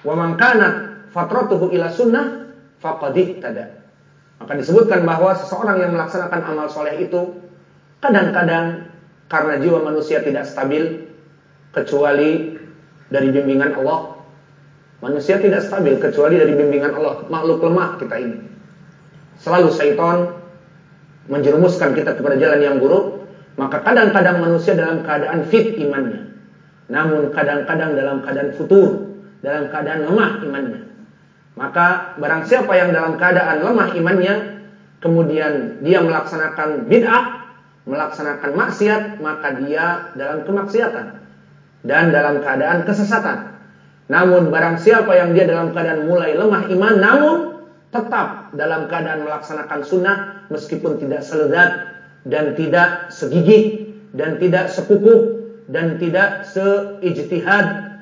wa man kanat fatratuhu ila sunnah faqad tada. Maka disebutkan bahwa seseorang yang melaksanakan amal soleh itu kadang-kadang karena jiwa manusia tidak stabil kecuali dari bimbingan Allah. Manusia tidak stabil kecuali dari bimbingan Allah. Makhluk lemah kita ini. Selalu syaitan menjerumuskan kita kepada jalan yang buruk. Maka kadang-kadang manusia dalam keadaan fit imannya. Namun kadang-kadang dalam keadaan futur. Dalam keadaan lemah imannya. Maka barang siapa yang dalam keadaan lemah imannya. Kemudian dia melaksanakan bid'ah. Melaksanakan maksiat. Maka dia dalam kemaksiatan dan dalam keadaan kesesatan. Namun barang siapa yang dia dalam keadaan mulai lemah iman namun tetap dalam keadaan melaksanakan sunnah meskipun tidak seledat dan tidak segigih dan tidak sekukuh dan tidak seijtihad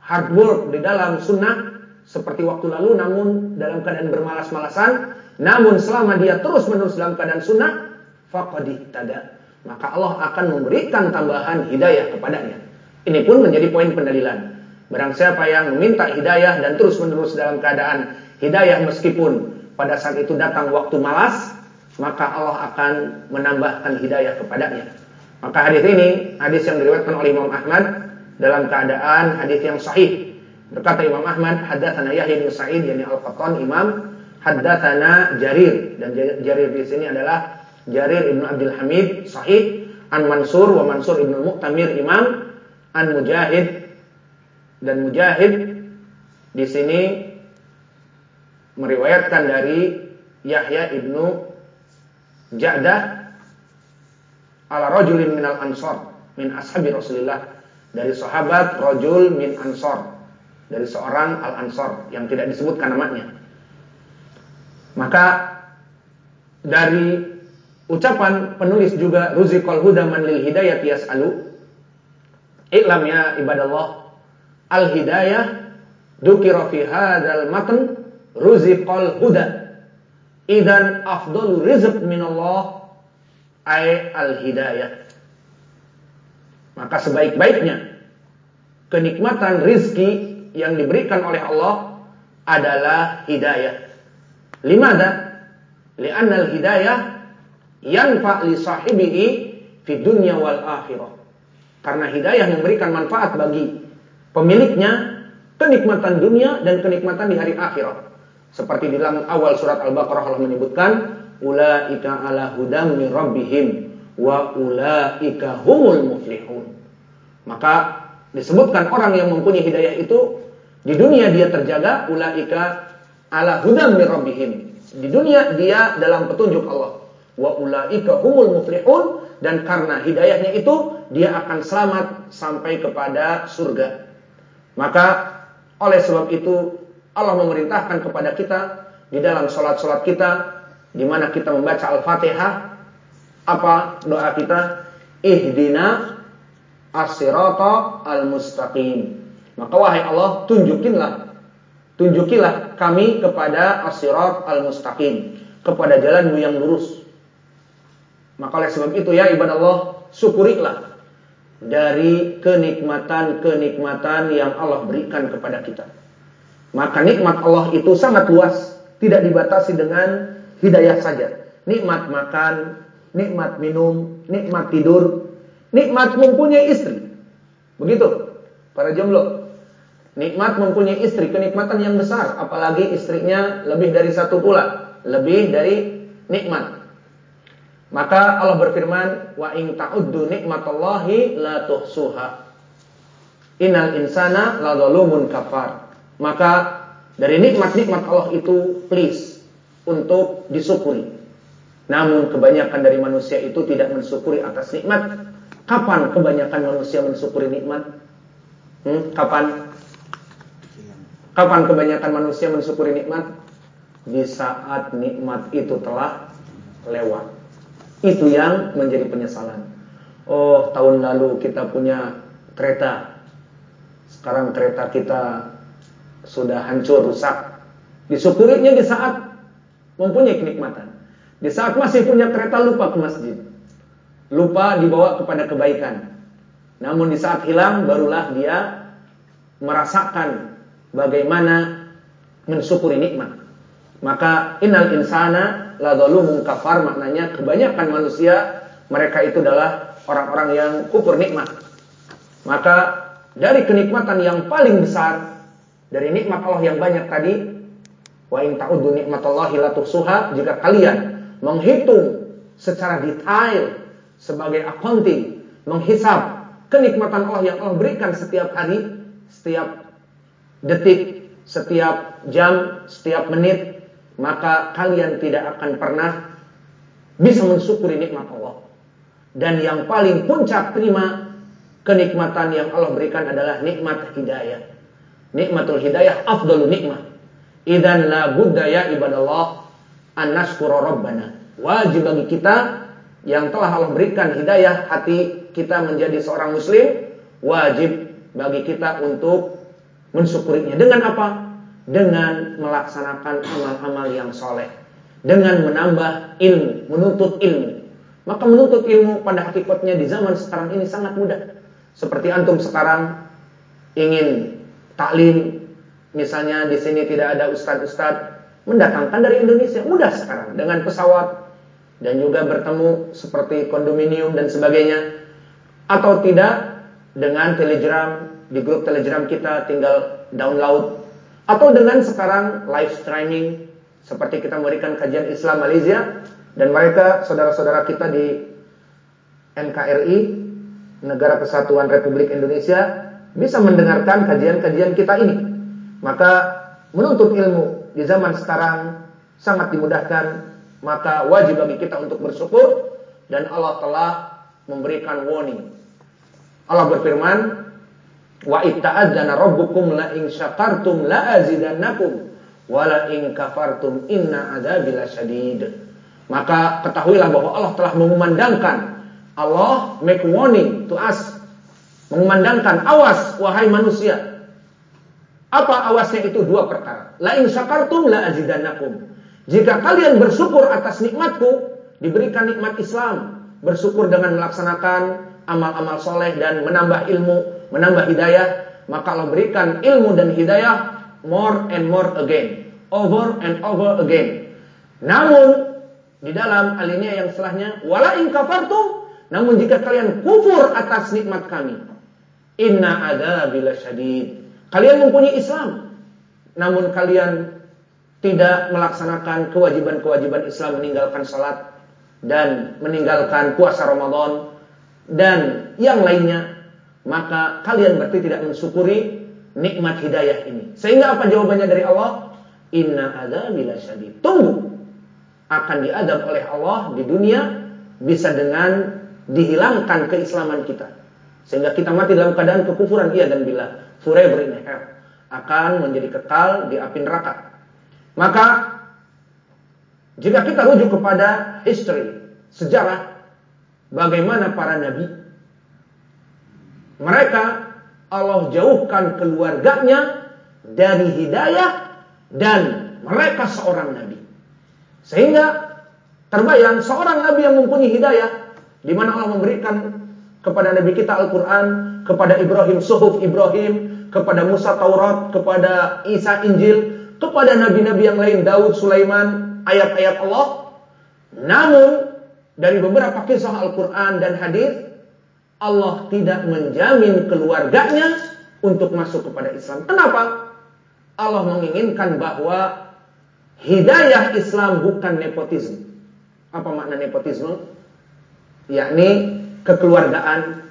hard work di dalam sunnah seperti waktu lalu namun dalam keadaan bermalas-malasan namun selama dia terus menerus dalam keadaan sunnah faqadih tada maka Allah akan memberikan tambahan hidayah kepadanya ini pun menjadi poin pendalilan. Barang siapa yang meminta hidayah dan terus menerus dalam keadaan hidayah meskipun pada saat itu datang waktu malas, maka Allah akan menambahkan hidayah kepadanya. Maka hadis ini hadis yang diriwayatkan oleh Imam Ahmad dalam keadaan hadis yang sahih. Berkata Imam Ahmad, haddatsana Yahya bin Sa'id yani Al-Qattan Imam, haddatsana Jarir dan Jarir di sini adalah Jarir Ibnu Abdul Hamid sahih an Mansur wa Mansur Ibnu Mu'tamir Imam an Mujahid dan Mujahid di sini meriwayatkan dari Yahya ibnu Ja'dah ala rajulin minal ansor min ashabi Rasulillah. Dari sahabat rajul min ansor dari seorang al ansor yang tidak disebutkan namanya. Maka dari ucapan penulis juga ruziqal huda man lil hidayah yas'alu Iklam ya ibadallah Al-hidayah Dukira fi hadal matan Ruziqal huda Idan afdalu rizq minallah Ay al-hidayah Maka sebaik-baiknya kenikmatan rizki yang diberikan oleh Allah adalah hidayah. Limada? Li'annal hidayah yanfa' li sahibihi fi dunya wal akhirah. Karena hidayah memberikan manfaat bagi pemiliknya kenikmatan dunia dan kenikmatan di hari akhirat. Seperti di dalam awal surat Al-Baqarah Allah menyebutkan, ulaika ala hudam min rabbihim wa ulaika humul muflihun. Maka disebutkan orang yang mempunyai hidayah itu di dunia dia terjaga ulaika ala hudam min rabbihim. Di dunia dia dalam petunjuk Allah. Wa ulaika humul muflihun dan karena hidayahnya itu dia akan selamat sampai kepada surga. Maka oleh sebab itu Allah memerintahkan kepada kita di dalam sholat-sholat kita di mana kita membaca Al-Fatihah apa doa kita ihdina as-sirata al-mustaqim. Maka wahai Allah tunjukinlah tunjukilah kami kepada as-sirat al-mustaqim kepada jalanmu yang lurus maka oleh sebab itu ya ibadah Allah, syukurilah dari kenikmatan-kenikmatan yang Allah berikan kepada kita. Maka nikmat Allah itu sangat luas, tidak dibatasi dengan hidayah saja. Nikmat makan, nikmat minum, nikmat tidur, nikmat mempunyai istri. Begitu, para jomblo. Nikmat mempunyai istri, kenikmatan yang besar, apalagi istrinya lebih dari satu pula, lebih dari nikmat. Maka Allah berfirman, "Wa in ta'uddu nikmatallahi la tuhsuha." Innal insana la zalumun kafar. Maka dari nikmat-nikmat Allah itu please untuk disyukuri. Namun kebanyakan dari manusia itu tidak mensyukuri atas nikmat. Kapan kebanyakan manusia mensyukuri nikmat? Hmm, kapan? Kapan kebanyakan manusia mensyukuri nikmat? Di saat nikmat itu telah lewat. Itu yang menjadi penyesalan. Oh, tahun lalu kita punya kereta. Sekarang kereta kita sudah hancur, rusak. Disyukurinya di saat mempunyai kenikmatan. Di saat masih punya kereta lupa ke masjid. Lupa dibawa kepada kebaikan. Namun di saat hilang barulah dia merasakan bagaimana mensyukuri nikmat. Maka innal insana la zalumun kafar maknanya kebanyakan manusia mereka itu adalah orang-orang yang kufur nikmat. Maka dari kenikmatan yang paling besar dari nikmat Allah yang banyak tadi wa in ta'uddu nikmatallahi la tuhsuha jika kalian menghitung secara detail sebagai accounting menghisap kenikmatan Allah yang Allah berikan setiap hari, setiap detik, setiap jam, setiap menit maka kalian tidak akan pernah bisa mensyukuri nikmat Allah. Dan yang paling puncak terima kenikmatan yang Allah berikan adalah nikmat hidayah. Nikmatul hidayah afdalu nikmat. Idan la budda ya ibadallah an nashkura rabbana. Wajib bagi kita yang telah Allah berikan hidayah hati kita menjadi seorang muslim, wajib bagi kita untuk mensyukurinya. Dengan apa? Dengan melaksanakan amal-amal yang soleh, dengan menambah ilmu, menuntut ilmu. Maka menuntut ilmu pada hakikatnya di zaman sekarang ini sangat mudah. Seperti antum sekarang ingin taklim, misalnya di sini tidak ada ustadz-ustadz, mendatangkan dari Indonesia mudah sekarang dengan pesawat dan juga bertemu seperti kondominium dan sebagainya, atau tidak dengan telegram di grup telegram kita tinggal download atau dengan sekarang live streaming seperti kita memberikan kajian Islam Malaysia dan mereka saudara-saudara kita di NKRI Negara Kesatuan Republik Indonesia bisa mendengarkan kajian-kajian kita ini. Maka menuntut ilmu di zaman sekarang sangat dimudahkan, maka wajib bagi kita untuk bersyukur dan Allah telah memberikan warning. Allah berfirman, Wa itta'adzana rabbukum la in syakartum la azidannakum wa la in kafartum inna adzabi lasyadid. Maka ketahuilah bahwa Allah telah mengumandangkan Allah make warning to us mengumandangkan awas wahai manusia. Apa awasnya itu dua perkara. La in syakartum la azidannakum. Jika kalian bersyukur atas nikmatku, diberikan nikmat Islam, bersyukur dengan melaksanakan amal-amal soleh dan menambah ilmu, menambah hidayah, maka Allah berikan ilmu dan hidayah more and more again, over and over again. Namun di dalam alinea yang setelahnya, wala in kafartum, namun jika kalian kufur atas nikmat kami, inna ada bila syadid. Kalian mempunyai Islam, namun kalian tidak melaksanakan kewajiban-kewajiban Islam meninggalkan salat dan meninggalkan puasa Ramadan dan yang lainnya, maka kalian berarti tidak mensyukuri nikmat hidayah ini. Sehingga apa jawabannya dari Allah? Inna bila syadid. Tunggu. Akan diadab oleh Allah di dunia bisa dengan dihilangkan keislaman kita. Sehingga kita mati dalam keadaan kekufuran iya dan bila forever in hell akan menjadi kekal di api neraka. Maka jika kita rujuk kepada history, sejarah bagaimana para nabi mereka Allah jauhkan keluarganya dari hidayah dan mereka seorang nabi. Sehingga terbayang seorang nabi yang mempunyai hidayah di mana Allah memberikan kepada nabi kita Al-Qur'an, kepada Ibrahim suhuf Ibrahim, kepada Musa Taurat, kepada Isa Injil, kepada nabi-nabi yang lain Daud, Sulaiman, ayat-ayat Allah. Namun dari beberapa kisah Al-Quran dan hadis, Allah tidak menjamin keluarganya untuk masuk kepada Islam. Kenapa? Allah menginginkan bahwa hidayah Islam bukan nepotisme. Apa makna nepotisme? Yakni kekeluargaan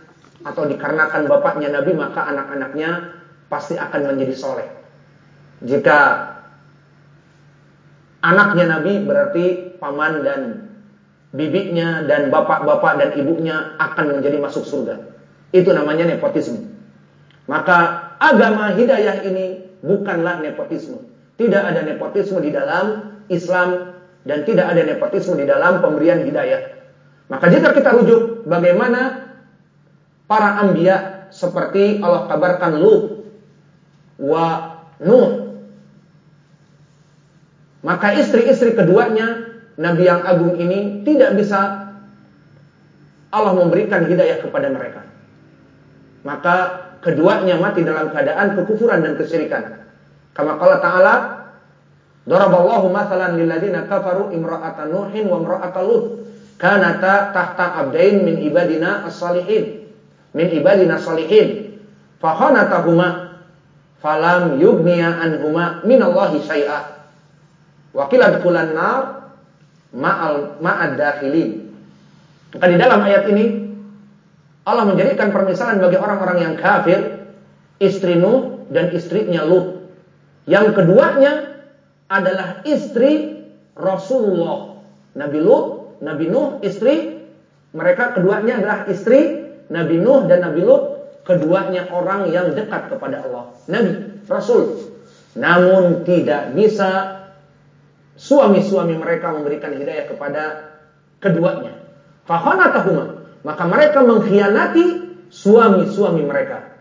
atau dikarenakan bapaknya Nabi maka anak-anaknya pasti akan menjadi soleh. Jika anaknya Nabi berarti paman dan bibinya dan bapak-bapak dan ibunya akan menjadi masuk surga. Itu namanya nepotisme. Maka agama hidayah ini bukanlah nepotisme. Tidak ada nepotisme di dalam Islam dan tidak ada nepotisme di dalam pemberian hidayah. Maka jika kita rujuk bagaimana para ambia seperti Allah kabarkan Lut wa Nuh maka istri-istri keduanya Nabi yang agung ini tidak bisa Allah memberikan hidayah kepada mereka. Maka keduanya mati dalam keadaan kekufuran dan kesyirikan. Kama qala ta'ala Daraballahu mathalan lil ladzina kafaru imra'atan Nuhin wa imra'atan Lut kanata tahta abdain min ibadina as-salihin min ibadina salihin fa khanatahuma falam yugniya anhuma min Allahi syai'a wa qila nar ma'al ma'ad dakhilin. Maka di dalam ayat ini Allah menjadikan permisalan bagi orang-orang yang kafir, istri Nuh dan istrinya Lut. Yang keduanya adalah istri Rasulullah. Nabi Lut, Nabi Nuh, istri mereka keduanya adalah istri Nabi Nuh dan Nabi Lut. Keduanya orang yang dekat kepada Allah. Nabi, Rasul. Namun tidak bisa suami-suami mereka memberikan hidayah kepada keduanya. Fakhanatahuma, maka mereka mengkhianati suami-suami mereka.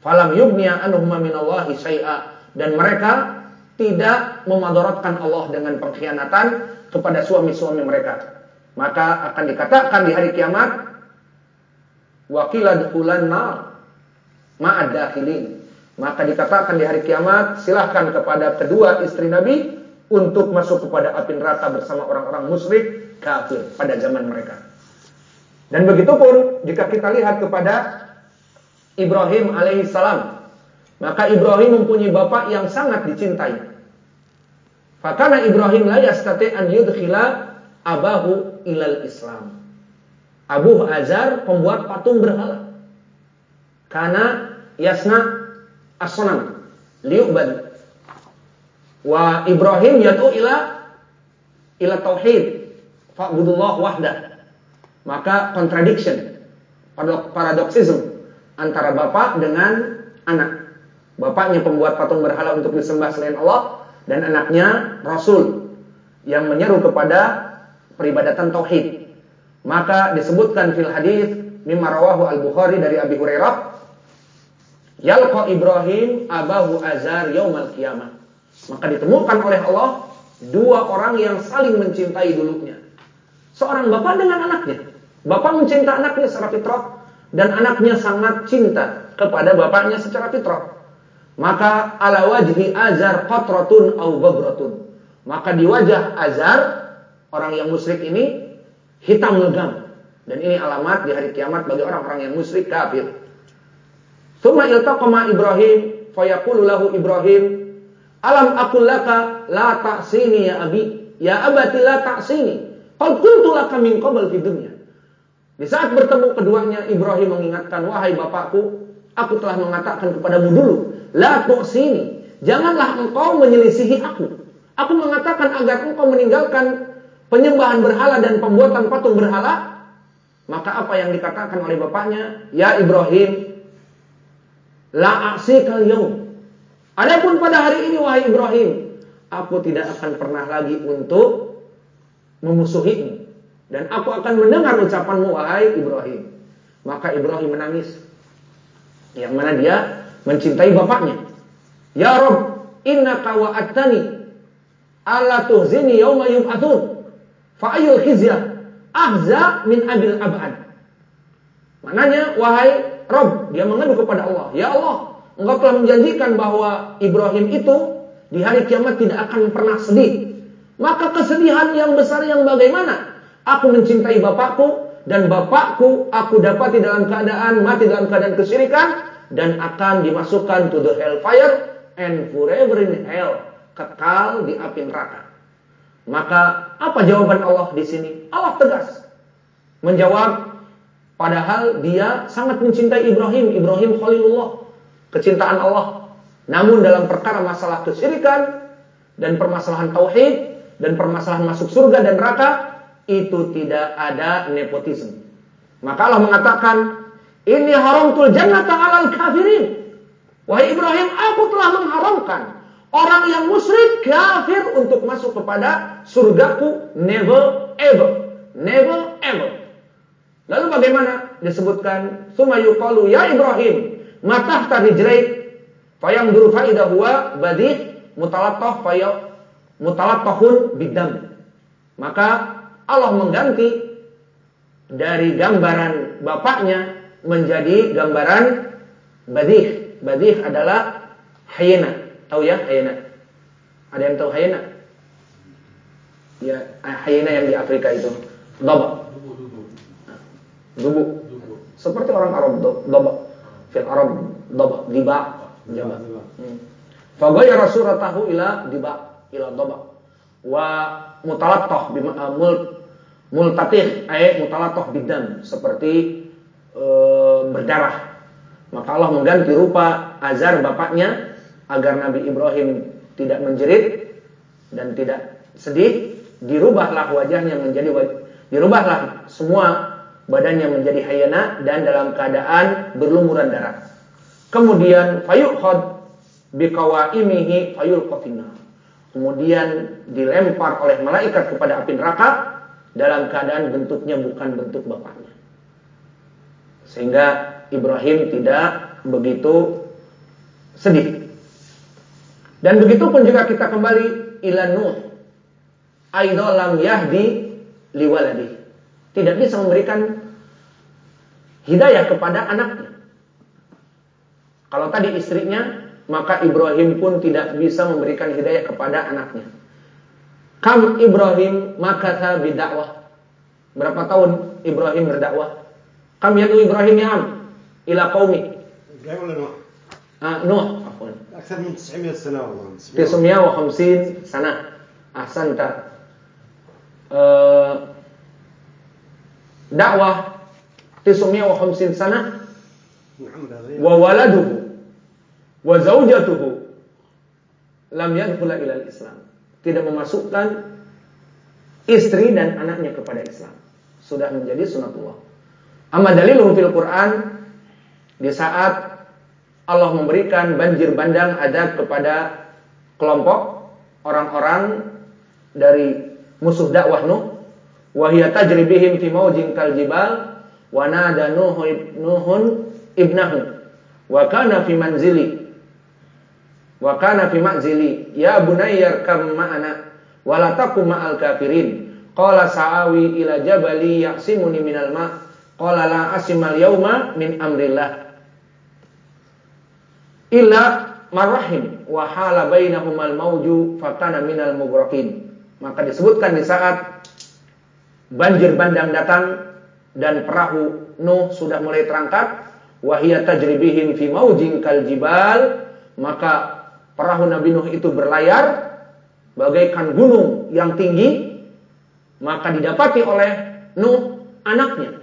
Falam yubniya anuhuma minallahi syai'a dan mereka tidak memadaratkan Allah dengan pengkhianatan kepada suami-suami mereka. Maka akan dikatakan di hari kiamat wakila dukulan nar ma'ad dakhilin. Maka dikatakan di hari kiamat silahkan kepada kedua istri Nabi untuk masuk kepada api neraka bersama orang-orang musyrik kafir pada zaman mereka. Dan begitu pun jika kita lihat kepada Ibrahim alaihissalam, maka Ibrahim mempunyai bapak yang sangat dicintai. Fakana Ibrahim la yastati an yudkhila abahu ilal Islam. Abu Azar pembuat patung berhala. Karena yasna as-sanam liyubad Wa Ibrahim yaitu ila ila tauhid. Fa'budullah wahdah. Maka contradiction, paradoksisme antara bapak dengan anak. Bapaknya pembuat patung berhala untuk disembah selain Allah dan anaknya rasul yang menyeru kepada peribadatan tauhid. Maka disebutkan fil hadis mimma rawahu al-Bukhari dari Abi Hurairah Yalqa Ibrahim abahu azar yaumal qiyamah. Maka ditemukan oleh Allah dua orang yang saling mencintai dulunya. Seorang bapak dengan anaknya. Bapak mencinta anaknya secara fitrah dan anaknya sangat cinta kepada bapaknya secara fitrah. Maka ala wajhi azar qatratun au babratun. Maka di wajah azar orang yang musyrik ini hitam legam. Dan ini alamat di hari kiamat bagi orang-orang yang musyrik kafir. Thumma iltaqama Ibrahim fayaqulu lahu Ibrahim Alam aqul laka la ta'sini ya abi ya abati la ta'sini qad qultu laka min qabl fi dunya Di saat bertemu keduanya Ibrahim mengingatkan wahai bapakku aku telah mengatakan kepadamu dulu La tu'sini. Janganlah engkau menyelisihi aku. Aku mengatakan agar engkau meninggalkan penyembahan berhala dan pembuatan patung berhala. Maka apa yang dikatakan oleh bapaknya? Ya Ibrahim, la kal yaum. Adapun pada hari ini wahai Ibrahim, aku tidak akan pernah lagi untuk memusuhimu dan aku akan mendengar ucapanmu wahai Ibrahim. Maka Ibrahim menangis. Yang mana dia mencintai bapaknya. Ya Rob, inna wa'adtani ala tuhzini yawma yub'atun. Fa'ayul khizyah ahza min abil abad. Maknanya, wahai Rob, dia mengadu kepada Allah. Ya Allah, engkau telah menjanjikan bahwa Ibrahim itu di hari kiamat tidak akan pernah sedih. Maka kesedihan yang besar yang bagaimana? Aku mencintai bapakku dan bapakku aku dapati dalam keadaan mati dalam keadaan kesyirikan dan akan dimasukkan to the hellfire and forever in hell, kekal di api neraka. Maka apa jawaban Allah di sini? Allah tegas menjawab padahal dia sangat mencintai Ibrahim, Ibrahim Khalilullah, kecintaan Allah. Namun dalam perkara masalah kesyirikan dan permasalahan tauhid dan permasalahan masuk surga dan neraka itu tidak ada nepotisme. Maka Allah mengatakan ini haramtul jannata alal kafirin. Wahai Ibrahim, aku telah mengharamkan orang yang musyrik kafir untuk masuk kepada surgaku never ever. Never ever. Lalu bagaimana? Disebutkan summa yuqalu ya Ibrahim, matah tarijlaik fayang duru faidah huwa badih mutalattah faya mutalattahun bidam. Maka Allah mengganti dari gambaran bapaknya menjadi gambaran badih. Badih adalah hyena. Tahu ya hyena? Ada yang tahu hyena? Ya, hyena yang di Afrika itu. Doba. Dubu. Seperti orang Arab doba. Fil Arab doba, diba, jama. Hmm. Fagaya suratahu ila diba, ila doba. Wa mutalattah bima uh, mul multatih ay mutalattah bidan seperti e, berdarah. Maka Allah mengganti rupa Azar bapaknya agar Nabi Ibrahim tidak menjerit dan tidak sedih. Dirubahlah wajahnya menjadi dirubahlah semua badannya menjadi hayana dan dalam keadaan berlumuran darah. Kemudian fayukhad biqawaimihi fayul qafinna. Kemudian dilempar oleh malaikat kepada api neraka dalam keadaan bentuknya bukan bentuk bapaknya. Sehingga Ibrahim tidak begitu sedih. Dan begitu pun juga kita kembali ila Nuh. Aidolam yahdi liwaladi. Tidak bisa memberikan hidayah kepada anaknya. Kalau tadi istrinya, maka Ibrahim pun tidak bisa memberikan hidayah kepada anaknya. Kam Ibrahim maka bidakwah. Berapa tahun Ibrahim berdakwah? Kam yadu Ibrahim ya am ila qaumi. إبراهيم ولا نوح؟ Ah, Nuh, afwan. أكثر من 900 سنة والله 950 sana. Ahsanta. Uh, dakwah tis'miya wa khumsin sana wa waladuhu wa zaujatuhu lam yadkhula ilal Islam. Tidak memasukkan istri dan anaknya kepada Islam. Sudah menjadi sunatullah. Amma dalilul fil Quran di saat Allah memberikan banjir bandang adab kepada kelompok orang-orang dari musuh dakwah Nuh wahiyata jribihim fi maujin kaljibal jibal wa nada nuhun ibnahu. Wa kana fi manzili. Wa kana fi ma'zili ya bunayya kam ma'ana wa la takum ma'al kafirin. Qala sa'awi ila jabali ya'simuni minal ma' Qala la asimal yauma min amrillah. illa marrahim wa hala bainahumal mauju fakana minal mugraqin. Maka disebutkan di saat banjir bandang datang dan perahu Nuh sudah mulai terangkat wahia tajribihim fi maujin kal jibal maka perahu Nabi Nuh itu berlayar bagaikan gunung yang tinggi maka didapati oleh Nuh anaknya.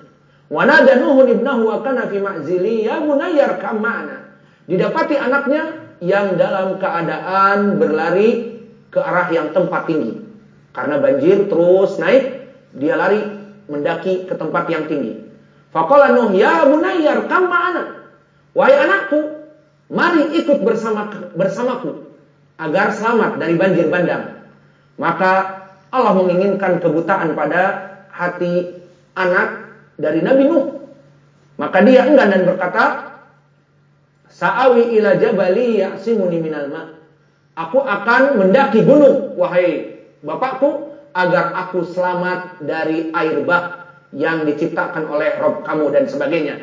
Wanada Nuhun ibnahu wa kana fi ma'zili ya kamana didapati anaknya yang dalam keadaan berlari ke arah yang tempat tinggi. Karena banjir terus naik dia lari mendaki ke tempat yang tinggi faqala Nuh ya bunayyar kamana wahai anakku mari ikut bersama bersamaku agar selamat dari banjir bandang maka Allah menginginkan kebutaan pada hati anak dari Nabi Nuh. Maka dia enggan dan berkata, Sa'awi ila jabali ya'simuni minal ma. Aku akan mendaki gunung, wahai bapakku, agar aku selamat dari air bah yang diciptakan oleh Rob kamu dan sebagainya.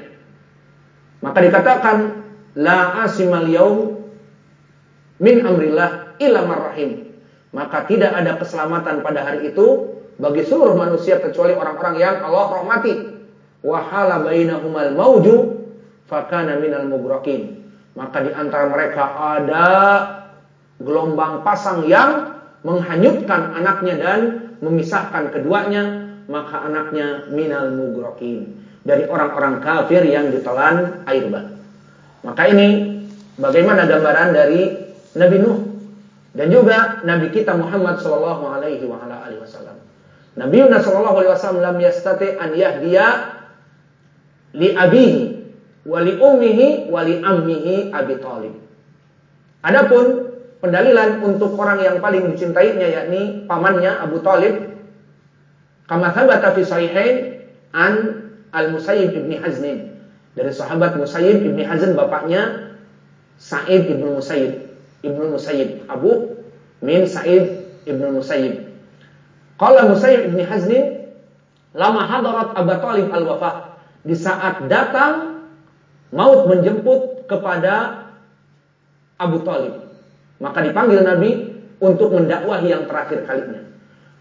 Maka dikatakan, La asimal yaum min amrillah ila marrahim maka tidak ada keselamatan pada hari itu bagi seluruh manusia kecuali orang-orang yang Allah rahmati. Wahala bainahumal mauju fakana minal mugraqin. Maka di antara mereka ada gelombang pasang yang menghanyutkan anaknya dan memisahkan keduanya, maka anaknya minal mugraqin. Dari orang-orang kafir yang ditelan air bah. Maka ini bagaimana gambaran dari Nabi Nuh dan juga Nabi kita Muhammad sallallahu alaihi wasallam. Nabi Yunus sallallahu alaihi wasallam lam yastati an yahdiya li abihi wa li ummihi wa li ammihi Abi Thalib. Adapun pendalilan untuk orang yang paling dicintainya yakni pamannya Abu Thalib kama thabata fi sahihain an Al-Musayyib ibni Haznin dari sahabat Musayyib ibni Hazn bapaknya Sa'id ibnu Musayyib Ibnu Musayyib. Abu min Sa'id Ibnu Musayyib. Qala Musayyib Ibn Hazni lama hadarat Abu Talib al-wafah. Di saat datang maut menjemput kepada Abu Talib. Maka dipanggil Nabi untuk mendakwahi yang terakhir kalinya.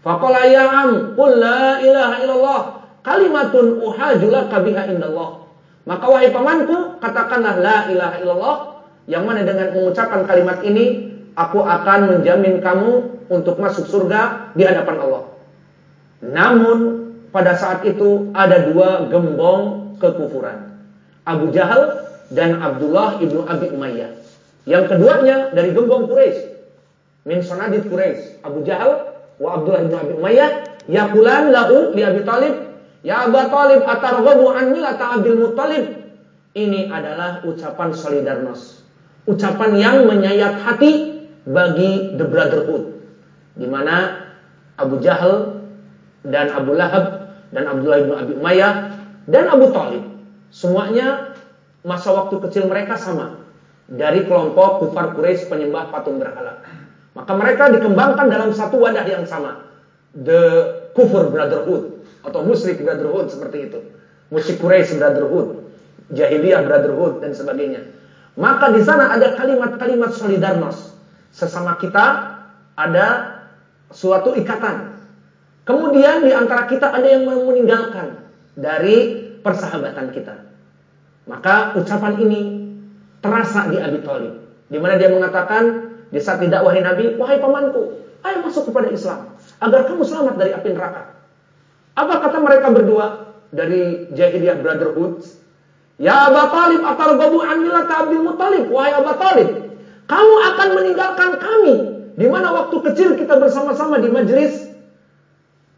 Faqala ya am, la ilaha illallah kalimatun uhajulaka biha indallah. Maka wahai pamanku, katakanlah la ilaha illallah yang mana dengan mengucapkan kalimat ini aku akan menjamin kamu untuk masuk surga di hadapan Allah. Namun pada saat itu ada dua gembong kekufuran. Abu Jahal dan Abdullah ibnu Abi Umayyah. Yang keduanya dari gembong Quraisy. Min sanadid Quraisy. Abu Jahal wa Abdullah ibnu Abi Umayyah yaqulan lahu li Abi Talib, "Ya Abu Talib atarghabu an millata Abdul Muttalib?" Ini adalah ucapan solidarnos ucapan yang menyayat hati bagi the brotherhood di mana Abu Jahal dan Abu Lahab dan Abdullah bin Abi Umayyah dan Abu Talib semuanya masa waktu kecil mereka sama dari kelompok kufar Quraisy penyembah patung berhala maka mereka dikembangkan dalam satu wadah yang sama the kufur brotherhood atau musyrik brotherhood seperti itu musyrik Quraisy brotherhood jahiliyah brotherhood dan sebagainya maka di sana ada kalimat-kalimat solidarnos. Sesama kita ada suatu ikatan. Kemudian di antara kita ada yang meninggalkan dari persahabatan kita. Maka ucapan ini terasa di Abi Thalib. Di mana dia mengatakan di saat tidak wahai Nabi, wahai pamanku, ayo masuk kepada Islam agar kamu selamat dari api neraka. Apa kata mereka berdua dari Jahiliyah Brotherhood? Ya Aba Talib atargabu an millata Abdul Muttalib. Wahai Aba Talib, kamu akan meninggalkan kami di mana waktu kecil kita bersama-sama di majelis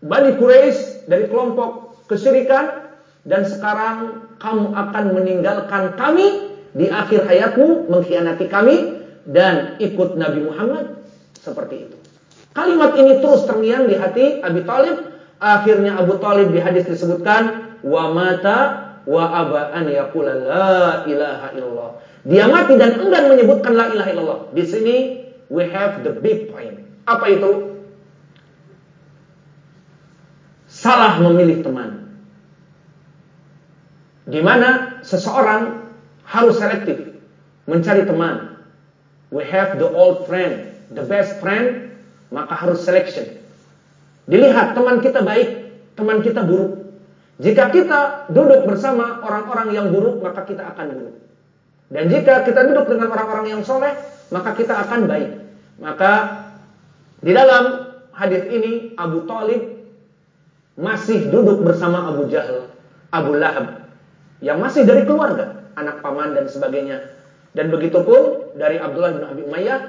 Bani Quraisy dari kelompok kesyirikan dan sekarang kamu akan meninggalkan kami di akhir hayatmu mengkhianati kami dan ikut Nabi Muhammad seperti itu. Kalimat ini terus terngiang di hati Abi Talib. Akhirnya Abu Talib di hadis disebutkan wa mata wa aba an yaqula la ilaha illallah. Dia mati dan enggan menyebutkan la ilaha illallah. Di sini we have the big point. Apa itu? Salah memilih teman. Di mana seseorang harus selektif mencari teman we have the old friend, the best friend, maka harus selection. Dilihat teman kita baik, teman kita buruk. Jika kita duduk bersama orang-orang yang buruk, maka kita akan buruk. Dan jika kita duduk dengan orang-orang yang soleh, maka kita akan baik. Maka di dalam hadis ini Abu Talib masih duduk bersama Abu Jahal, Abu Lahab, yang masih dari keluarga, anak paman dan sebagainya. Dan begitu pun dari Abdullah bin Abi Umayyah,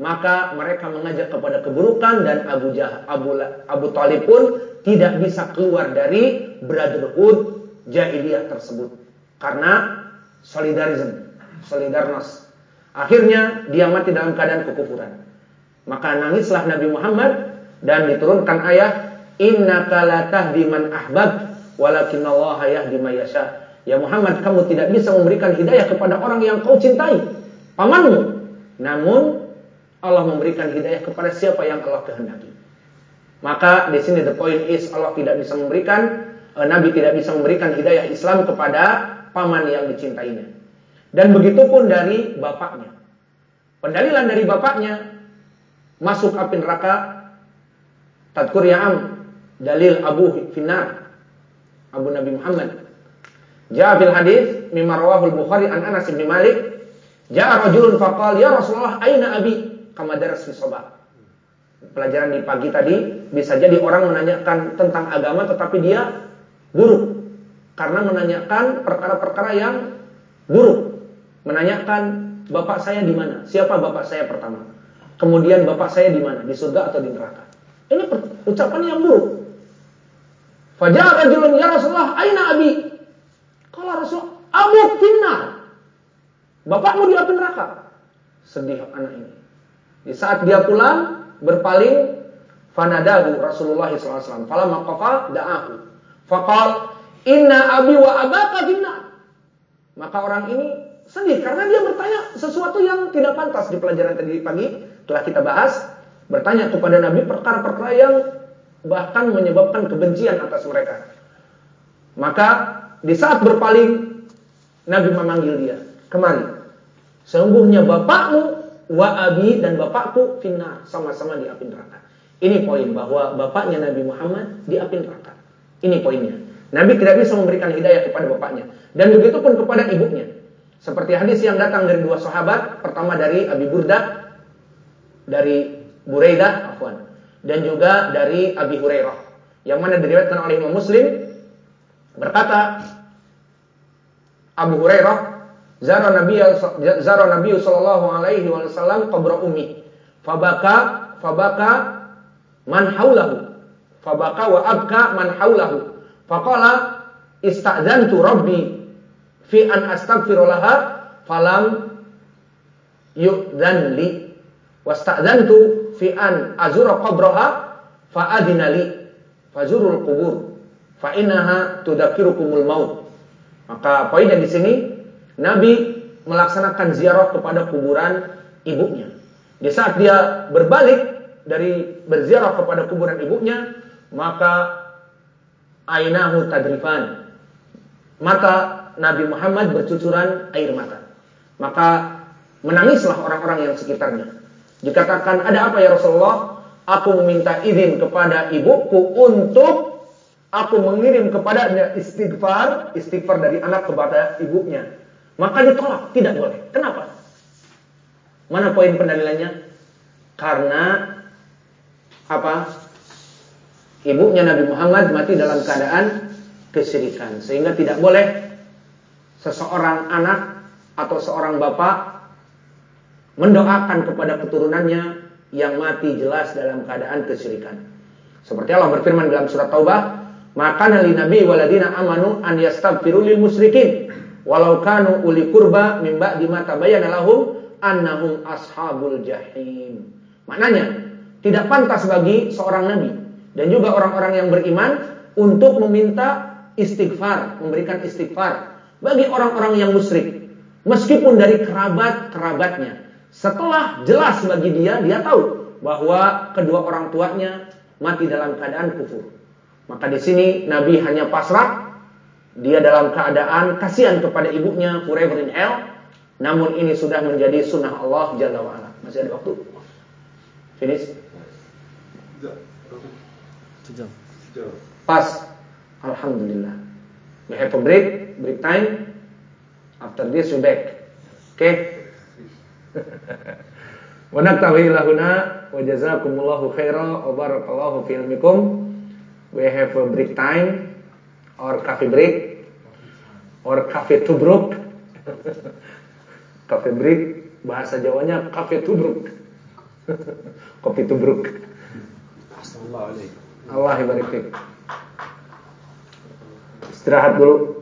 maka mereka mengajak kepada keburukan dan Abu Jah, Abu, Abu Talib pun tidak bisa keluar dari brotherhood jahiliyah tersebut karena solidarism, solidarnos. Akhirnya dia mati dalam keadaan kekufuran. Maka nangislah Nabi Muhammad dan diturunkan ayat innaka la tahdi man ahbab walakinallaha yahdi may yasha. Ya Muhammad, kamu tidak bisa memberikan hidayah kepada orang yang kau cintai, pamanmu. Namun Allah memberikan hidayah kepada siapa yang Allah kehendaki. Maka di sini the point is Allah tidak bisa memberikan eh, Nabi tidak bisa memberikan hidayah Islam kepada paman yang dicintainya. Dan begitu pun dari bapaknya. Pendalilan dari bapaknya masuk api neraka tadkur ya'am dalil Abu Finnar Abu Nabi Muhammad Ja'a fil hadis mimma rawahul Bukhari an Anas bin Malik, ja'a rajulun faqal ya Rasulullah aina abi? Kama daras fi Pelajaran di pagi tadi bisa jadi orang menanyakan tentang agama tetapi dia buruk karena menanyakan perkara-perkara yang buruk. Menanyakan bapak saya di mana? Siapa bapak saya pertama? Kemudian bapak saya di mana? Di surga atau di neraka? Ini ucapan yang buruk. Fajar rajulun ya Rasulullah aina abi? Kalau Rasul, Abu finnar. Bapakmu di api neraka. Sedih anak ini. Di saat dia pulang, berpaling, fanadahu Rasulullah SAW. Fala maqafa da'ahu. Faqal, inna abi wa abaka finnar. Maka orang ini sedih karena dia bertanya sesuatu yang tidak pantas di pelajaran tadi pagi telah kita bahas bertanya kepada Nabi perkara-perkara yang bahkan menyebabkan kebencian atas mereka. Maka di saat berpaling, Nabi memanggil dia. Kemari. Sungguhnya bapakmu wa abi dan bapakku finnar sama-sama di api neraka. Ini poin bahwa bapaknya Nabi Muhammad di api neraka. Ini poinnya. Nabi tidak bisa memberikan hidayah kepada bapaknya dan begitu pun kepada ibunya. Seperti hadis yang datang dari dua sahabat, pertama dari Abi Burda, dari Buraidah, afwan, dan juga dari Abi Hurairah. Yang mana diriwayatkan oleh Imam Muslim Berkata Abu Hurairah, zara Nabi zara Nabi sallallahu alaihi wasallam qabra ummi. Fabaka fabaka man haulahu. Fabaka wa abka man haulahu. Faqala ista'dzantu rabbi fi an astaghfiru laha falam yu'dzan li wasta'dzantu fi an azura qabraha fa adina li fazurul qubur fa innaha tudzakirukumul maut. Maka poinnya di sini Nabi melaksanakan ziarah kepada kuburan ibunya. Di saat dia berbalik dari berziarah kepada kuburan ibunya, maka ainahu tadrifan. Mata Nabi Muhammad bercucuran air mata. Maka menangislah orang-orang yang sekitarnya. Dikatakan, ada apa ya Rasulullah? Aku meminta izin kepada ibuku untuk aku mengirim kepadanya istighfar, istighfar dari anak kepada ibunya. Maka ditolak, tidak boleh. Kenapa? Mana poin pendalilannya? Karena apa? Ibunya Nabi Muhammad mati dalam keadaan kesyirikan, sehingga tidak boleh seseorang anak atau seorang bapak mendoakan kepada keturunannya yang mati jelas dalam keadaan kesyirikan. Seperti Allah berfirman dalam surat Taubah, maka nabi nabi waladina amanu an yastaghfiru lil musyrikin walau kanu uli kurba mimba ba'di ma tabayyana lahum annahum ashabul jahim. Maknanya tidak pantas bagi seorang nabi dan juga orang-orang yang beriman untuk meminta istighfar, memberikan istighfar bagi orang-orang yang musyrik meskipun dari kerabat-kerabatnya. Setelah jelas bagi dia, dia tahu bahwa kedua orang tuanya mati dalam keadaan kufur. Maka di sini Nabi hanya pasrah, dia dalam keadaan kasihan kepada ibunya forever in hell, Namun ini sudah menjadi sunnah Allah Jalla wa'ala. Masih ada waktu? Finish? Pas. Alhamdulillah. We have a break, break time. After this we back. Okay? Wa naktafi lahuna wa jazakumullahu khaira wa barakallahu fi ilmikum we have a break time. Or coffee break. Or cafe tubruk cafe break. Bahasa Jawanya cafe tubruk kopi tubruk Allah ibarik istirahat dulu.